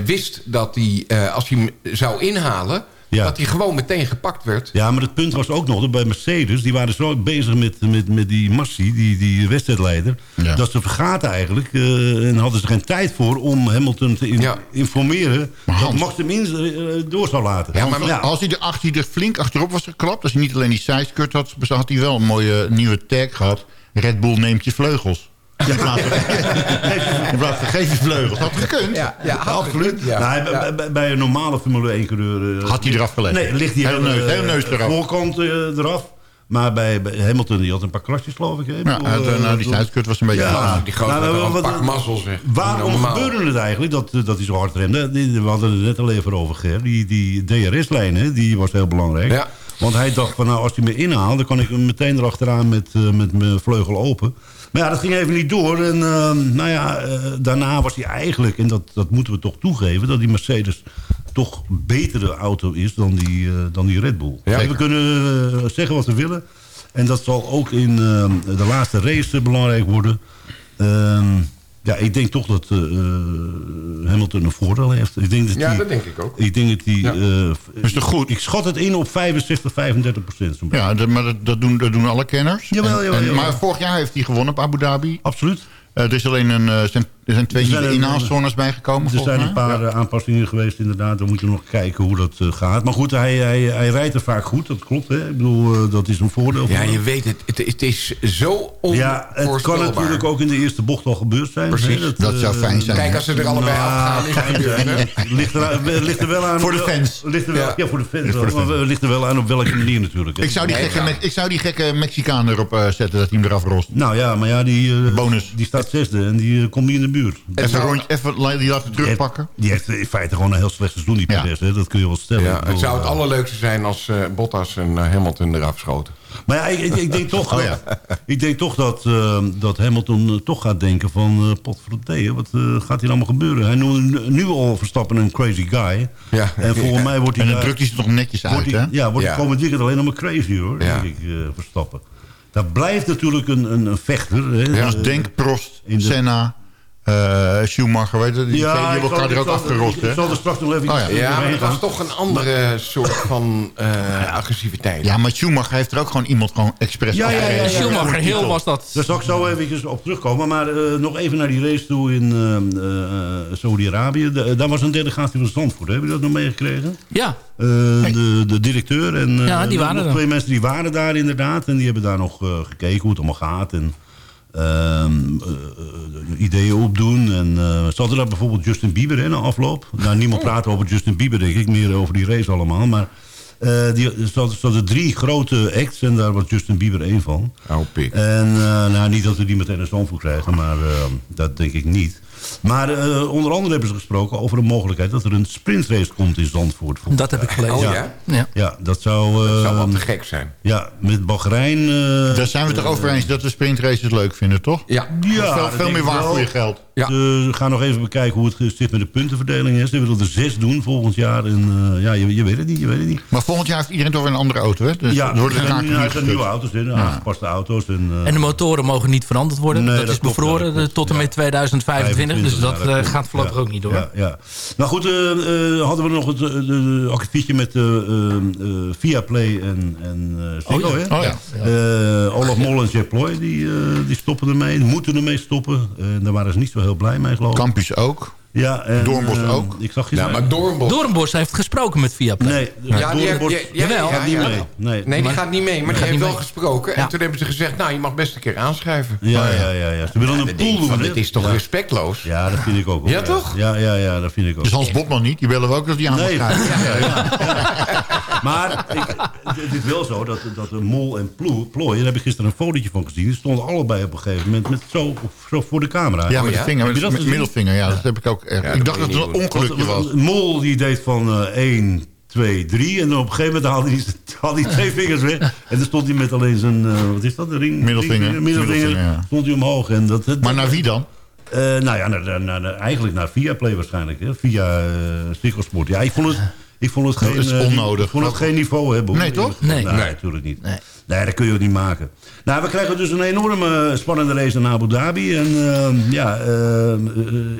wist dat hij, als hij hem zou inhalen... Ja. dat hij gewoon meteen gepakt werd. Ja, maar het punt was ook nog dat bij Mercedes... die waren zo bezig met, met, met die Massi, die, die wedstrijdleider... Ja. dat ze vergaten eigenlijk... eh, en hadden ze geen tijd voor om Hamilton te in- Ja. informeren... Maar dat Hans- Max hem in, eh, door zou laten. Ja, maar- Als hij er, als hij er flink achterop was geklapt... als hij niet alleen die sideskirt had... had hij wel een mooie nieuwe tag gehad. Red Bull neemt je vleugels. In plaats van, in plaats van geef je vleugels. Had gekund. Ja, ja, had Absoluut. gekund, ja. Nou, bij- Ja. bij, bij een normale Formule 1 coureur... eh, Had hij eraf gelegd. Nee, ligt hij Heel neus- heel neus eraf. voorkant eh, eraf. Maar bij, bij Hamilton, die had een paar krasjes, geloof ik. Hè? Ja, eh, eh, nou, die sideskirt was een beetje... Ja. Ah, Die gozer Nou, had nou, pak mazzel, zeg. Waarom Normaal. gebeurde het eigenlijk dat, dat hij zo hard remde? We hadden het net al even over, Ger. Die, die DRS-lijn, hè, die was heel belangrijk. Ja. Want hij dacht van, nou, als hij me inhaalt... dan kan ik hem meteen erachteraan met, met mijn vleugel open. Maar ja, dat ging even niet door. En eh, nou ja, eh, daarna was hij eigenlijk... en dat, dat moeten we toch toegeven... dat die Mercedes toch betere auto is dan die, eh, dan die Red Bull. Ja. we kunnen eh, zeggen wat we willen. En dat zal ook in eh, de laatste race belangrijk worden. Ehm, ja, ik denk toch dat eh, eh, Hamilton een voordeel heeft. Ik denk dat Ja, hij- dat denk ik ook. Ik denk dat hij... Ja. eh, Is toch goed? Ik schat het in op 65, 35 procent. Ja, dat, maar dat, dat, doen, dat doen alle kenners. Jawel, En- jawel, en- jawel. Maar vorig jaar heeft hij gewonnen op Abu Dhabi. Absoluut. Eh, er, is alleen een, eh, zijn, er zijn twee Er zijn nieuwe inhaalzones bijgekomen. Er zijn een paar eh, aanpassingen geweest inderdaad. We moeten nog kijken hoe dat gaat. Maar goed, hij, hij, hij rijdt er vaak goed. Dat klopt. Hè? Ik bedoel, dat is een voordeel. Ja, voor hem. je weet het. Het, het is zo Ja, het kan onvoorspelbaar. natuurlijk ook in de eerste bocht al gebeurd zijn. Precies. hè, Dat zou fijn zijn. Kijk, als ze er allebei nou, afgaan, is het gebeurd? Ligt er, ligt er wel aan... Voor de fans. Ligt er wel, Ja. ja. voor de fans. voor de maar ligt er wel aan op welke manier natuurlijk. hè. Ik zou, die gekke, ik zou die gekke Mexicaan erop zetten dat hij hem eraf rost. Nou ja, maar ja, die, Bonus. die staat zesde en die eh, komt niet in de buurt. Even, zou- rond, even die laten terugpakken. Die heeft in feite gewoon een heel slecht seizoen, die Ja. Perez. Hè? Dat kun je wel stellen. Ja, Ik het bedoel, zou het eh, allerleukste zijn als eh, Bottas en Hamilton eraf schoten. Maar ja, ik, ik, ik denk toch, Oh ja. ik denk toch dat, dat Hamilton toch gaat denken van... eh potverdorie, wat eh, gaat hier allemaal gebeuren? Hij noemt nu al Verstappen een crazy guy. Ja. En volgens mij wordt hij... En dan daar- drukt hij ze nog netjes uit, hè? Ja, wordt Ja. hij komend weekend alleen nog maar crazy, hoor. Ja. Denk ik, eh, Verstappen. Dat blijft natuurlijk een, een, een vechter. Hè? Eh, denk Prost, in de- Senna, eh, Schumacher, weet je, die, die Ja, elkaar er ook afgerost, ik- zal er straks nog even Oh ja. maar het was toch een andere soort van eh, agressiviteit. Ja, maar Schumacher heeft er ook gewoon iemand gewoon expres Ja, ja, ja. Schumacher Hill was dat. Daar zal ik zo eventjes op terugkomen. Maar eh, nog even naar die race toe in eh, eh, Saudi-Arabië. Da- Daar was een delegatie van Zandvoort. Heb je dat nog meegekregen? Ja, Eh, de, de directeur en eh, Ja, die waren nog er. twee mensen die waren daar inderdaad. En die hebben daar nog gekeken hoe het allemaal gaat. En ehm, eh, eh, ideeën opdoen. En eh ze hadden daar bijvoorbeeld Justin Bieber in de afloop. Nou, niemand praat over Justin Bieber, denk ik. Meer over die race allemaal. Maar Eh, die, er zaten drie grote acts en daar was Justin Bieber één van. Oh, pik. En eh, nou, niet dat we die meteen een Zandvoort krijgen, maar eh, dat denk ik niet. Maar eh, onder andere hebben ze gesproken over de mogelijkheid... dat er een sprintrace komt in Zandvoort. Dat heb ik gelezen. Oh, ja? Ja, Ja. dat zou... Dat zou wel eh, te gek zijn. Ja, met Bahrein... eh, Daar zijn we het toch over eens dat we sprintraces leuk vinden, toch? Ja. Ja, veel veel meer waar voor je geld. Ja. Ze gaan nog even bekijken hoe het zit met de puntenverdeling is. Ze willen er zes doen volgend jaar. En eh, ja, je, je weet het niet, je weet het niet. Maar volgend jaar heeft iedereen toch weer een andere auto, hè? Dus ja, er worden zijn, ja, er nieuwe auto's in, aangepaste auto's. En, eh, En de motoren mogen niet veranderd worden. Nee, dat, dat is klopt, bevroren ja, dat klopt, tot en met 2025. dus dat, ja, eh, klopt. gaat voorlopig Ja, ook niet door. Ja, ja. Nou goed, eh, eh, hadden we nog het eh, akkefietje met uh, Viaplay en, en uh, Ziggo, Oh ja. hè? Oh ja. Eh, Olaf Mol en Jack Ploy, die, eh, die stoppen ermee. Die moeten ermee stoppen. En daar waren ze niet zo heel blij mee, geloof ik. Campus ook. Ja, en, Doornbos eh, ook. Ik zag Ja, gisteren... maar Doornbos... Doornbos heeft gesproken met Viaplay. Nee, Ja, die, Doornbos ja, ja, gaat niet mee. Nee, Nee, die Maar- gaat niet mee. Maar die heeft wel mee. gesproken. Ja. En toen hebben ze gezegd, nou, je mag best een keer aanschrijven. Ja, ja, ja, ja. Ze willen Ja, een pool doen, dit is toch ja. respectloos? Ja, dat vind ik ook. wel, Ja, toch? Ja, ja, ja, dat vind ik ook. Dus Hans Botman niet, die willen we ook dat die aan Nee, Maar ik, het is wel zo dat, dat de mol en plooi, plooi, daar heb ik gisteren een fotootje van gezien. Die stonden allebei op een gegeven moment met zo, zo voor de camera. Ja, met de vinger, Heb je met, met middelvinger, ja, dat heb ik ook erg. Ja, ik dacht dat het een ongelukje was. mol die deed van eh 1, 2, 3. En op een gegeven moment haalde hij, haalde hij twee vingers weg. En dan stond hij met alleen zijn, eh, wat is dat, de ring? Middelvinger. ring- middelvinger, Middelvinger, ja. stond hij omhoog. En dat, dat- Maar naar wie dan? Eh, nou ja, naar, naar, naar- eigenlijk naar Viaplay waarschijnlijk. Hè? Via uh, Sport. Ja, ik vond het, ik vond het Dat geen... is eh, onnodig. Ik vond het geen niveau hebben. hoor. Nee, toch? Nee. Nee, Nee. natuurlijk niet. Nee. Nee. dat kun je ook niet maken. Nou, we krijgen dus een enorme spannende race in Abu Dhabi. En eh, ja, eh, eh,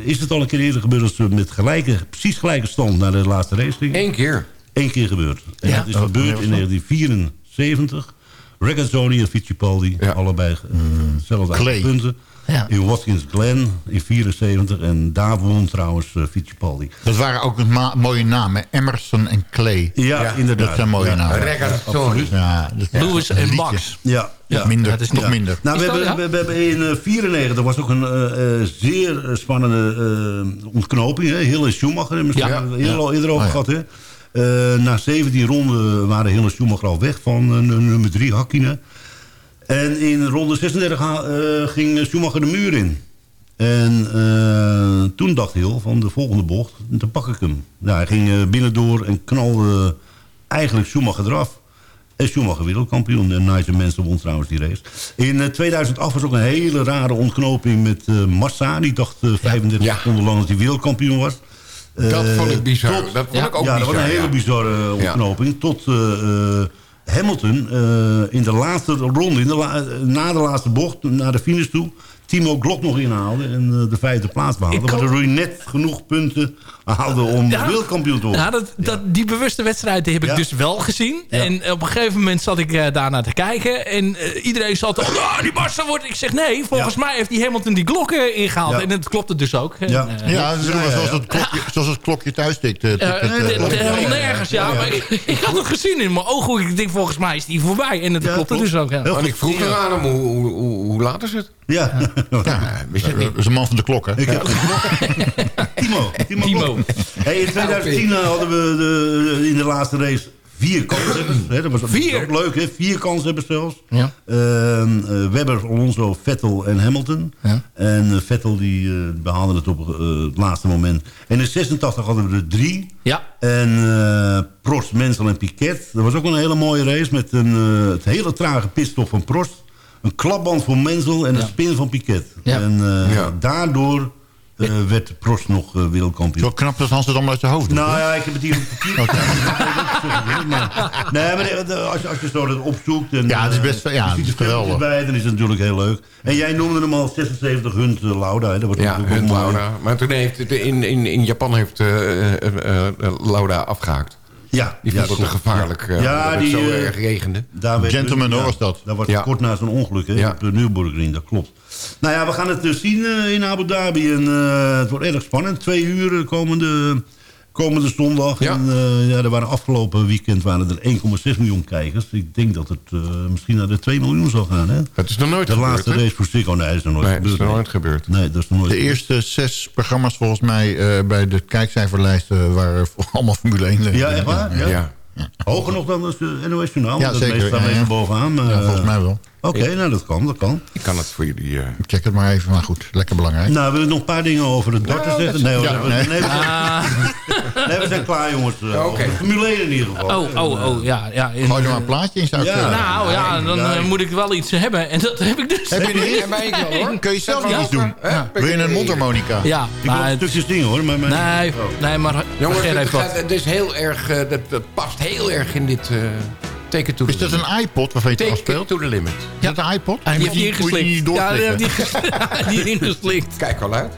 is het al een keer eerder gebeurd... dat ze met gelijke, precies gelijke stand naar de laatste race gingen? Eén keer. Eén keer gebeurd. En Ja. dat is Oh, gebeurd in was dat? 1974. Regazzoni en Fittipaldi, Ja. allebei eh, hetzelfde Clay. punten. Ja. In Watkins Glen in 74. En daar won trouwens uh, Fittipaldi. Dat waren ook mooie namen. Emerson en Clay. Ja, Ja, inderdaad. Dat zijn mooie ja. namen. Regazzoni. Ja, dat is Lewis een en. Max. Ja, ja. Minder, dat is nog minder. Nou, we hebben, we, we hebben in 1994 was ook een eh, eh, zeer eh, spannende eh, ontknoping. Hè? Hill en Schumacher, hebben we Ja. eerder al eerder over Oh, gehad. Hè? Eh, na 17 ronden waren Hill en Schumacher al weg van eh, nummer 3, Hakkinen. En in ronde 36 ha- eh, ging Schumacher de muur in. En eh, toen dacht Hill van de volgende bocht, dan pak ik hem. Nou, hij ging eh, binnendoor en knalde eigenlijk Schumacher eraf. En Schumacher wereldkampioen. En Nigel Mansell won trouwens die race. In eh, 2008 was ook een hele rare ontknoping met eh, Massa. Die dacht eh, 35 Ja. seconden lang dat hij wereldkampioen was. Dat vond ik bizar. tot- dat vond ik ook ja, bizar. dat was een hele ja. bizarre ontknoping. Tot eh, eh, Hamilton eh, in de laatste ronde, in de la- na de laatste bocht, naar de finish toe... Timo Glock nog inhaalde en eh, de vijfde plaats behaalde. Kan- Waardoor hij net genoeg punten haalde om Ja. wereldkampioen te worden. Ja, dat, dat, die bewuste wedstrijd die heb ik Ja. dus wel gezien. En op een gegeven moment zat ik uh, daarna te kijken. En uh, iedereen zat... Oh, die Massa wordt... Ik zeg nee, volgens Ja. mij heeft die Hamilton die klokken ingehaald. Ja. En dat klopte dus ook. Ja. En, uh, Ja, Ja, zoals. Het klokje, zoals het klokje thuis tikt. eh, Uh, eh, helemaal ja, ja. nergens, ja. Maar ik, ik had het gezien in mijn ogen. Ik denk, volgens mij is die voorbij. En dat Ja, klopte klopt. dus ook. Want ik vroeg er aan hem, hoe, hoe, hoe, hoe laat is het? Ja. Ja, het dat is een man van de klok, hè? Ik heb Timo. Timo. Timo. Hey, in 2010 hadden we de, in de laatste race vier kanshebbers. Hè, dat was Vier? ook leuk, hè? Vier kanshebbers zelfs. Ja. Ehm, eh, Webber, Alonso, Vettel en Hamilton. Ja. En eh, Vettel die eh, behaalde het op eh, het laatste moment. En in 86 hadden we er drie. Ja. En eh Prost, Mansell en Piquet. Dat was ook een hele mooie race met een, eh, het hele trage pitstop van Prost. Een klapband voor Mansell en een spin van Piquet. Ja. En eh, Ja. daardoor eh, werd Prost nog eh, wereldkampioen. Zo knap dat Hans het allemaal uit zijn hoofd doet. Nou ja, ik heb het hier op papier. Nee, maar als, je, als je zo dat opzoekt... En, Ja, het is best- ja, het is geweldig. bij, dan is het natuurlijk heel leuk. En jij noemde hem al 76 Hunt Lauda. Hè? Dat was Ja, Hunt. Lauda. Maar toen heeft het in, in, in Japan heeft eh, eh, eh, Lauda afgehaakt. Ja, Die ja, vond te klopt. gevaarlijk eh, Ja, omdat het die, zo eh, erg regende. Daar werd- Gentleman, ja, hoor, was dat. Dat was Ja. kort na zijn ongeluk hè, Ja. op de Nürburgring, dat klopt. Nou ja, we gaan het dus zien eh, in Abu Dhabi. En, eh, het wordt erg spannend. Twee uur komende, komende zondag. Ja. En, eh, ja, er waren afgelopen weekend waren er 1,6 miljoen kijkers. Ik denk dat het eh, misschien naar de 2 miljoen zal gaan. Hè? Dat is nog nooit De gebeurd, laatste race voor Ziggo. Nee, dat is nog nooit Nee, is gebeurd. nog nooit gebeurd. Nee, dat is nog nooit De eerste zes programma's volgens mij eh, bij de kijkcijferlijsten waren allemaal Formule 1. Ja, echt waar? Ja. Ja. Hoger nog dan het eh, NOS Journaal? Ja, dat zeker. meestal Ja, ja. bovenaan. Ja, volgens mij wel. Oké, nou dat kan, dat kan. Ik kan het voor jullie... eh, Check het maar even, maar goed, lekker belangrijk. Nou, we nog een paar dingen over het darten Nou, zeggen. dat- Nee, hoor, ja, we- nee. nee, we zijn- Ah. nee, we zijn klaar, jongens. eh, de Formule 1 in ieder geval. Oh, oh, oh, ja. ja in- Gooi er maar een plaatje in, zou ik Ja. zeggen. Nou ja, dan Ja, eh, moet ik wel iets hebben. En dat heb ik dus. Heb je die? Ja, maar ik wel, hoor. Kun je zelf Ja. nog iets doen? Ja. Wil je een mondharmonica? Ja, Ik wil maar... het- stukjes dingen hoor. Maar mijn- Nee, Oh. nee, maar... Jongens, het, is heel erg... dat, dat past heel erg in dit... take it to the Is dat limit. een iPod waarvan je het Take afspeelt? it to the limit. Is dat een iPod? Ah, die Ja, die heeft doorklikken? hij ges- die ingeslikt. Kijk al uit.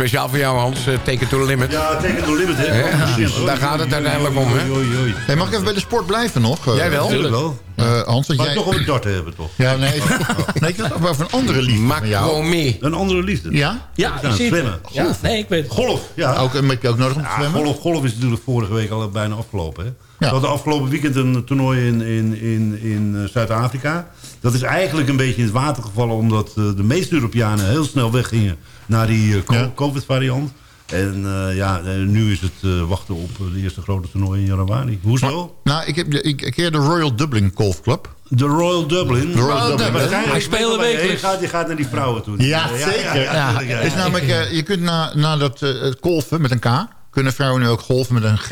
Speciaal voor jou, Hans. eh, take it to the limit. Ja, take it to the limit, hè. Hoor. Daar gaat het uiteindelijk om, hè? Oei, oei, oei. Hey, mag ik even bij de sport blijven nog? Eh, Jij wel? Natuurlijk wel. eh, Hans. Maar jij... toch over darten hebben, toch? Ja, nee. nee ik had het over een andere liefde van jou. Macromé. Een andere liefde. Ja? Ja, Ja, zwemmen. het. Ja, nee, ik weet het. Golf, ja. Ook, heb je ook nodig om te Ja, zwemmen? golf, golf is natuurlijk vorige week al bijna afgelopen. Hè? We hadden afgelopen weekend een toernooi in, in, in, in eh, Zuid-Afrika. Dat is eigenlijk een beetje in het water gevallen... omdat eh, de meeste Europeanen heel snel weggingen naar die eh. COVID-variant. En eh, ja, nu is het eh, wachten op de eerste grote toernooi in januari. Hoezo? Nou, ik, heb, de- ik, ik keer de Royal Dublin Golf Club. De Royal Dublin. De Royal Dublin. Hij speelde weet je wekelijks. gaat, je gaat naar die vrouwen toe. Ja, zeker. Ja, ja, is namelijk, je kunt na, na dat golfen met een K... kunnen vrouwen nu ook golfen met een G.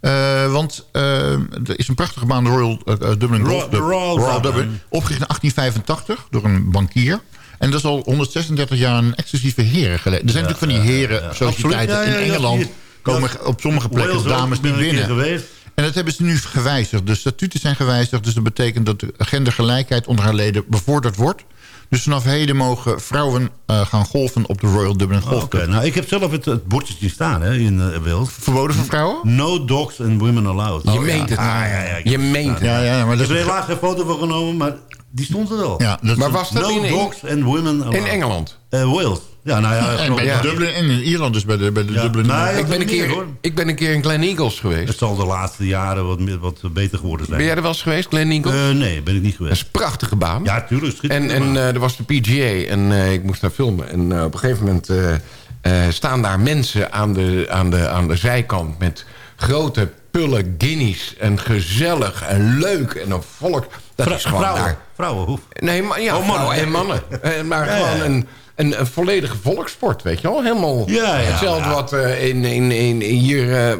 Eh, want eh, er is een prachtige baan, de Royal eh, Dublin Golf Royal Dublin. Opgericht in 1885 door een bankier. En dat is al 136 jaar een exclusieve heren geleden. Er zijn natuurlijk van die heren sociëteiten Absoluut, ja, ja, in Engeland... komen op sommige plekken Wales dames niet binnen. En dat hebben ze nu gewijzigd. De statuten zijn gewijzigd. Dus dat betekent dat de gendergelijkheid onder haar leden bevorderd wordt. Dus vanaf heden mogen vrouwen eh, gaan golfen op de Royal Dublin Golf Oké, Club. nou, ik heb zelf het, het bordje zien staan hè, in uh, Wales. Verboden voor vrouwen? No dogs and women allowed. Je meent het. Ah, ja, ja, Je het meent staan. Ja, ja, maar Ik heb er is... helaas geen foto van genomen, maar die stond er wel. Ja, dat Maar was dat no in, dogs and women allowed. in Engeland? Eh, Wales. Ja, nou ja. en bij ja. Dublin en in Ierland dus bij de, bij de Ja, Dublin. nee, Ik ben, een keer, hoor. ik ben een keer in Glen Eagles geweest. Het zal de laatste jaren wat, wat beter geworden zijn. Ben jij er wel eens geweest, Glen Eagles? Eh, nee, ben ik niet dat is geweest. een prachtige baan. Ja, tuurlijk. En, en eh, er was de PGA en eh, ik moest daar filmen. En eh, op een gegeven moment eh, eh, staan daar mensen aan de, aan, de, aan de zijkant... met grote pullen guineas en gezellig en leuk en een volk. Dat is gewoon vrouwen. daar. Vrouwen, hoe? Nee, maar, ja, Oh, mannen. vrouwen en mannen. Eh, maar Ja, gewoon ja. Een, een, een volledige volkssport, weet je wel? Helemaal Ja, ja, hetzelfde ja. wat eh, in, in, in, in hier eh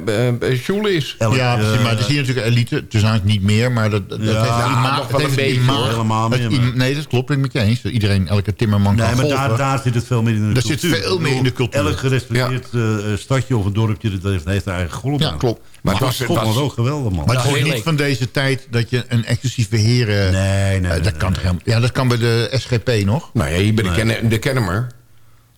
uh, Schule is. Elk, Ja, precies, maar het is hier natuurlijk elite. Dus eigenlijk niet meer, maar dat, dat Ja, heeft een nou, ima- nog het wel heeft een beetje, helemaal het meer, im- maar- Nee, dat klopt, ben ik met je eens. Iedereen, elke timmerman Nee, kan maar golven. daar, daar zit het veel meer in de Daar zit cultuur. veel meer in de cultuur. Elk gerespecteerd stadje of een dorpje dat heeft, heeft een eigen golfbaan. Ja, klopt. Maar het was, dat het was was, ook geweldig, man. Maar het is niet van deze tijd dat je een exclusieve heren... Nee, nee, Eh, dat nee, kan Ja, dat kan bij de SGP nog. nou ja, hier bij de, Ken de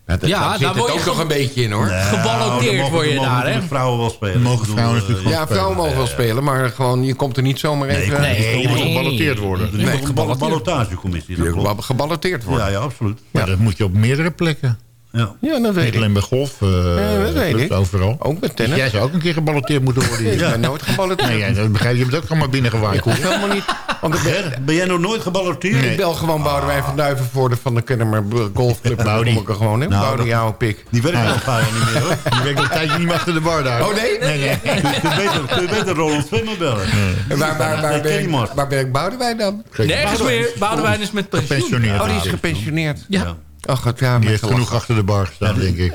Ja, dat, Ja, daar daar zit het word je ook nog een beetje in, hoor. Nee, Geballoteerd word je daar, hè? vrouwen wel spelen. Dan mogen vrouwen eh, natuurlijk Ja, vrouwen mogen wel spelen, maar gewoon, je komt er niet zomaar Nee, even... kom- Nee, je moet nee. geballoteerd worden. Er is Nee, een ballotagecommissie. geballoteerd worden. Ja, ja, absoluut. Maar dat moet je op meerdere plekken. Ja. Ja, dat Niet weet ik. alleen bij golf. eh, Ja, dat weet ik. Overal. Ook met Dus tennis. jij zou ook een keer geballoteerd moeten worden. Ik ben nooit geballoteerd. Nee, ja, dat begrijp je. Je bent ook allemaal binnengewaaid. Ik hoef helemaal niet. Want ik ben? Ben jij nog nooit geballoteerd? ik bel gewoon Boudewijn van Duivenvoorde van de Kennemer Golfclub. Nou, die- kom ik er gewoon in. Nou, Bouden dat- jouw pik. Die werkt al een paar jaar niet meer, hoor. Je werkt al een tijdje niet meer achter de bar daar. Oh nee? Nee, nee. Kun je beter, kun je beter Roland bellen? En waar, waar, waar, Mart. waar werkt Boudewijn dan? Nergens meer. Boudewijn is met pensioen. Gepensioneerd. Oh, die is gepensioneerd. Ja. Oh, god, ja, Die met heeft genoeg achter de bar gestaan, denk ik.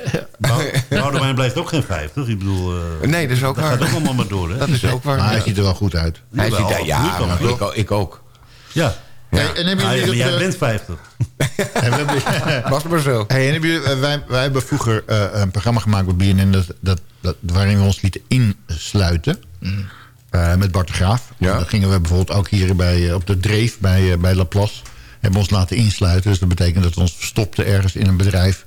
Boudewijn blijft ook geen 50. Ik bedoel, eh, Nee, dat is ook dat gaat waar. ook allemaal maar door, hè? Dat is ook waar. Maar hij ja. ziet er wel goed uit. Hij ziet daar, ja, maar ik, ook- ik ook. Ja. Hey, en hebben Ja, jullie maar dat, jij eh, bent 50. en we hebben- Was maar zo. Hey, en hebben jullie, eh, wij, wij hebben vroeger eh, een programma gemaakt bij BNN... Dat, dat, dat, waarin we ons lieten insluiten. Eh, met Bart de Graaf. Ja. Dan gingen we bijvoorbeeld ook hier bij, op de Dreef bij, bij Laplace... hebben ons laten insluiten. Dus dat betekent dat we ons verstopten ergens in een bedrijf...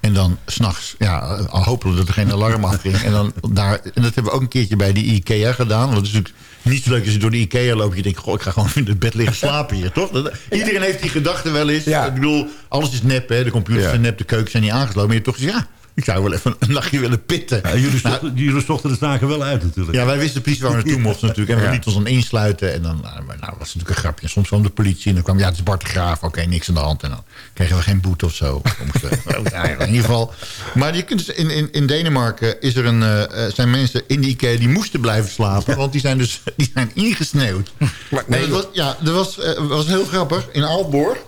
En dan s'nachts, ja, hopelijk dat er geen alarm afging. En, dan daar, en dat hebben we ook een keertje bij de IKEA gedaan. Want het is natuurlijk niet zo leuk als je door de IKEA loopt. Je denkt, goh, ik ga gewoon in het bed liggen slapen hier, toch? Dat- iedereen heeft die gedachte wel eens. Ja. Ik bedoel, alles is nep, hè. De computers Ja. zijn nep, de keuken zijn niet aangesloten. Maar je toch zegt, ja, ik zou wel even een nachtje willen pitten. Ja, jullie, Nou, zochten, jullie zochten de zaken wel uit, natuurlijk. ja, wij wisten precies waar we naartoe mochten natuurlijk. En we lieten ons dan insluiten. En dan nou, nou, was het natuurlijk een grapje. Soms kwam de politie en dan kwam... Ja, het is Bart de Graaf. Oké, niks aan de hand. En dan kregen we geen boete of zo. Moesten- ja, in ieder geval. Maar je kunt dus in, in, in Denemarken is er een, eh, eh, zijn mensen in die IKEA die moesten blijven slapen. Want die zijn dus die zijn ingesneeuwd. Maar Nee, dat was, ja, dat was, eh, was heel grappig. In Aalborg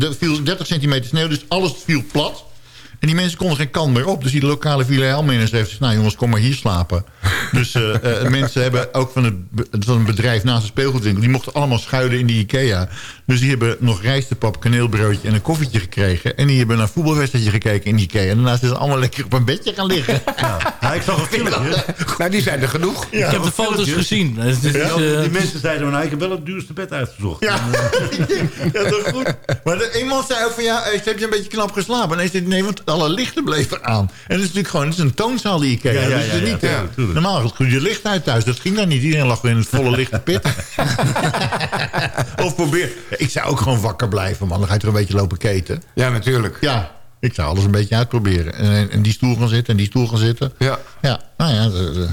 er viel 30 centimeter sneeuw, dus alles viel plat. En die mensen konden geen kant meer op. Dus die lokale filiaalmanager heeft gezegd... nou jongens, kom maar hier slapen. Dus eh, eh, mensen hebben ook van, het, van een bedrijf naast een speelgoedwinkel... die mochten allemaal schuilen in die Ikea. Dus die hebben nog rijstepap, kaneelbroodje en een koffietje gekregen. En die hebben naar een voetbalwedstrijdje gekeken in die Ikea. En daarna zijn ze allemaal lekker op een bedje gaan liggen. Ja, ik zag een filmpje. nou, die zijn er genoeg. ik heb de foto's gezien. Het is, Ja, eh, die mensen zeiden, nou, ik heb wel het duurste bed uitgezocht. Ja, ja dat is goed. Maar de, iemand zei ook van ja, heb je een beetje knap geslapen? En hij zei nee, want alle lichten bleven aan. En het is natuurlijk gewoon, het is een toonzaal die Ikea. Ja, ja, dus ja, niet, ja. Normaal normaal. Je licht uit thuis. Dat ging daar niet. Iedereen lag weer in het volle lichte pit. of probeer... Ik zou ook gewoon wakker blijven, man. Dan ga je er een beetje lopen keten. Ja, natuurlijk. Ja, ik zou alles een beetje uitproberen. En, en die stoel gaan zitten en die stoel gaan zitten. Ja. Ja, nou ja. De, de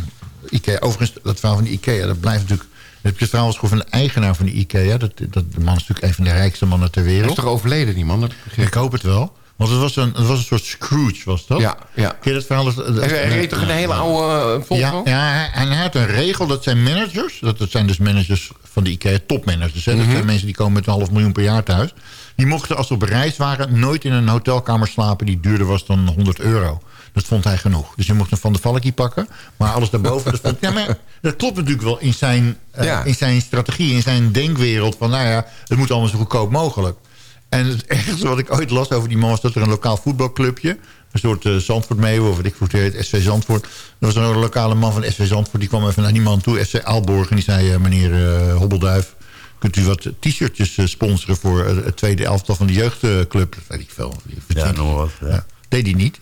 Ikea. Overigens, dat verhaal van de Ikea, dat blijft natuurlijk... Dat heb je trouwens gewoon van de eigenaar van de Ikea. Dat, dat, de man is natuurlijk een van de rijkste mannen ter wereld. Hij is toch overleden, die man? Dat Ik hoop het wel. Want het was een, het was een soort Scrooge, was dat? Ja, ja. Ken je dat verhaal? Dat, dat- Hij reed toch een hele oude uh, ja, ja, hij- en hij had een regel, dat zijn managers... dat, dat zijn dus managers van de IKEA, topmanagers. Hè? Dat zijn mensen die komen met een half miljoen per jaar thuis. Die mochten, als ze op reis waren... nooit in een hotelkamer slapen die duurder was dan 100 euro. Dat vond hij genoeg. Dus je mocht een Van de Valkie pakken. Maar alles daarboven... dat, vond, ja, maar dat klopt natuurlijk wel in zijn, eh, Ja. in zijn strategie... in zijn denkwereld van... nou ja, het moet allemaal zo goedkoop mogelijk. En het ergste wat ik ooit las over die man... was dat er een lokaal voetbalclubje... een soort uh, Zandvoort mee, of wat ik het heet, SV Zandvoort. Er was een lokale man van SV Zandvoort... die kwam even naar die man toe, SV Aalborg... en die zei, eh, meneer eh, Hobbelduif... kunt u wat t-shirtjes eh, sponsoren... voor eh, het tweede elftal van de jeugdclub? Dat weet ik veel. Ja, nog wat. Ja. Ja. Deed hij niet.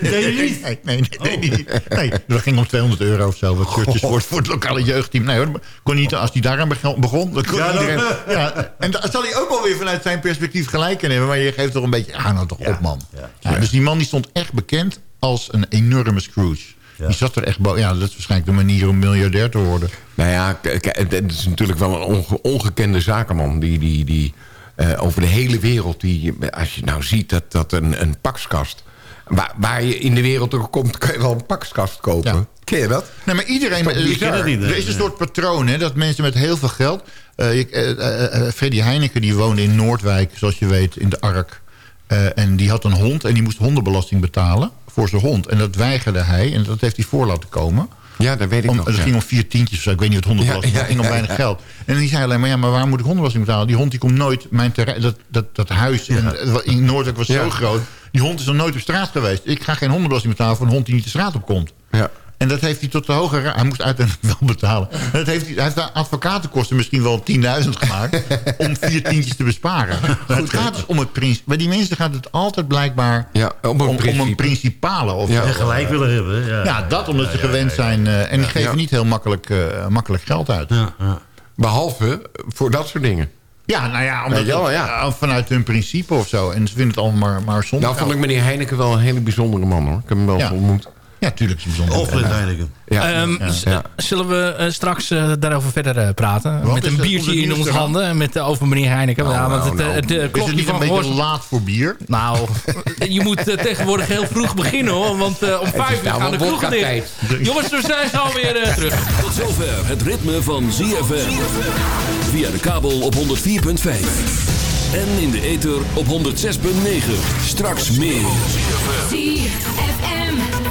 Hij niet? Nee, nee, nee. Nee, dat ging om 200 euro of zo. Wat shirtjes voor, voor het lokale jeugdteam. Nee hoor, kon niet, als hij daaraan beg- begon, dan kon Ja, dan- iedereen... Ja, en daar zal hij ook wel weer vanuit zijn perspectief gelijk in hebben. Maar je geeft toch een beetje... Ah, nou toch op, man. Ja, dus die man die stond echt bekend als een enorme Scrooge. Die zat er echt boven. Ja, dat is waarschijnlijk de manier om miljardair te worden. Nou ja, het is natuurlijk wel een onge- ongekende zakenman. Die, die, die eh, over de hele wereld, die, als je nou ziet dat, dat een, een pakskast... Waar, waar je in de wereld ook komt, kan je wel een pakskast kopen. Ken je dat? Nee, maar iedereen... Dat is ik ken het niet, er is een soort patroon, hè, dat mensen met heel veel geld... eh ik, eh, eh, Freddy Heineken die woonde in Noordwijk, zoals je weet, in de Ark. Eh, en die had een hond en die moest hondenbelasting betalen voor zijn hond. En dat weigerde hij en dat heeft hij voor laten komen. Ja, dat weet ik om, nog. Het ja. ging om vier tientjes of zo. Ik weet niet wat hondenbelasting Ja, ging om weinig ja. geld. En die zei alleen maar, ja, maar waar moet ik hondenbelasting betalen? Die hond die komt nooit, mijn terrein, dat, dat, dat huis in, in Noordwijk was zo groot. Die hond is nog nooit op straat geweest. Ik ga geen hondenbelasting betalen voor een hond die niet de straat op komt. Ja. En dat heeft hij tot de hoge raad... Hij moest uiteindelijk wel betalen. En dat heeft hij, hij heeft de advocatenkosten misschien wel 10.000 gemaakt... om vier tientjes te besparen. Maar het gaat dus om het principe. Bij die mensen gaat het altijd blijkbaar... Ja, om een om, om principe. een principale. Of Ja. gelijk willen hebben. Ja, Ja, dat omdat ze gewend zijn. eh, en die geven Ja. niet heel makkelijk, eh, makkelijk geld uit. Ja, Ja, ja. Behalve voor dat soort dingen. Nou ja, omdat wel, het, ja. eh, vanuit hun principe of zo. En ze vinden het allemaal maar, maar zonde. Nou vond ik meneer Heineken wel een hele bijzondere man hoor. Ik heb hem wel Ja. ontmoet. Ja, tuurlijk is het bijzonder. Of Flint Heineken. Ja. Ehm, Ja. z- Ja. Zullen we eh, straks eh, daarover verder eh, praten? Wat met een het- biertje in onze handen. En met, over meneer Heineken. Nou, ja, want het, nou, het, nou. Is het klokje niet van een beetje Horst- laat voor bier? Nou, je moet tegenwoordig heel vroeg beginnen hoor. Want om vijf uur nou gaan de kroegen dicht. Jongens, we zijn zo weer terug. Tot zover het ritme van ZFM. Via de kabel op 104.5. En in de ether op 106.9. Straks meer.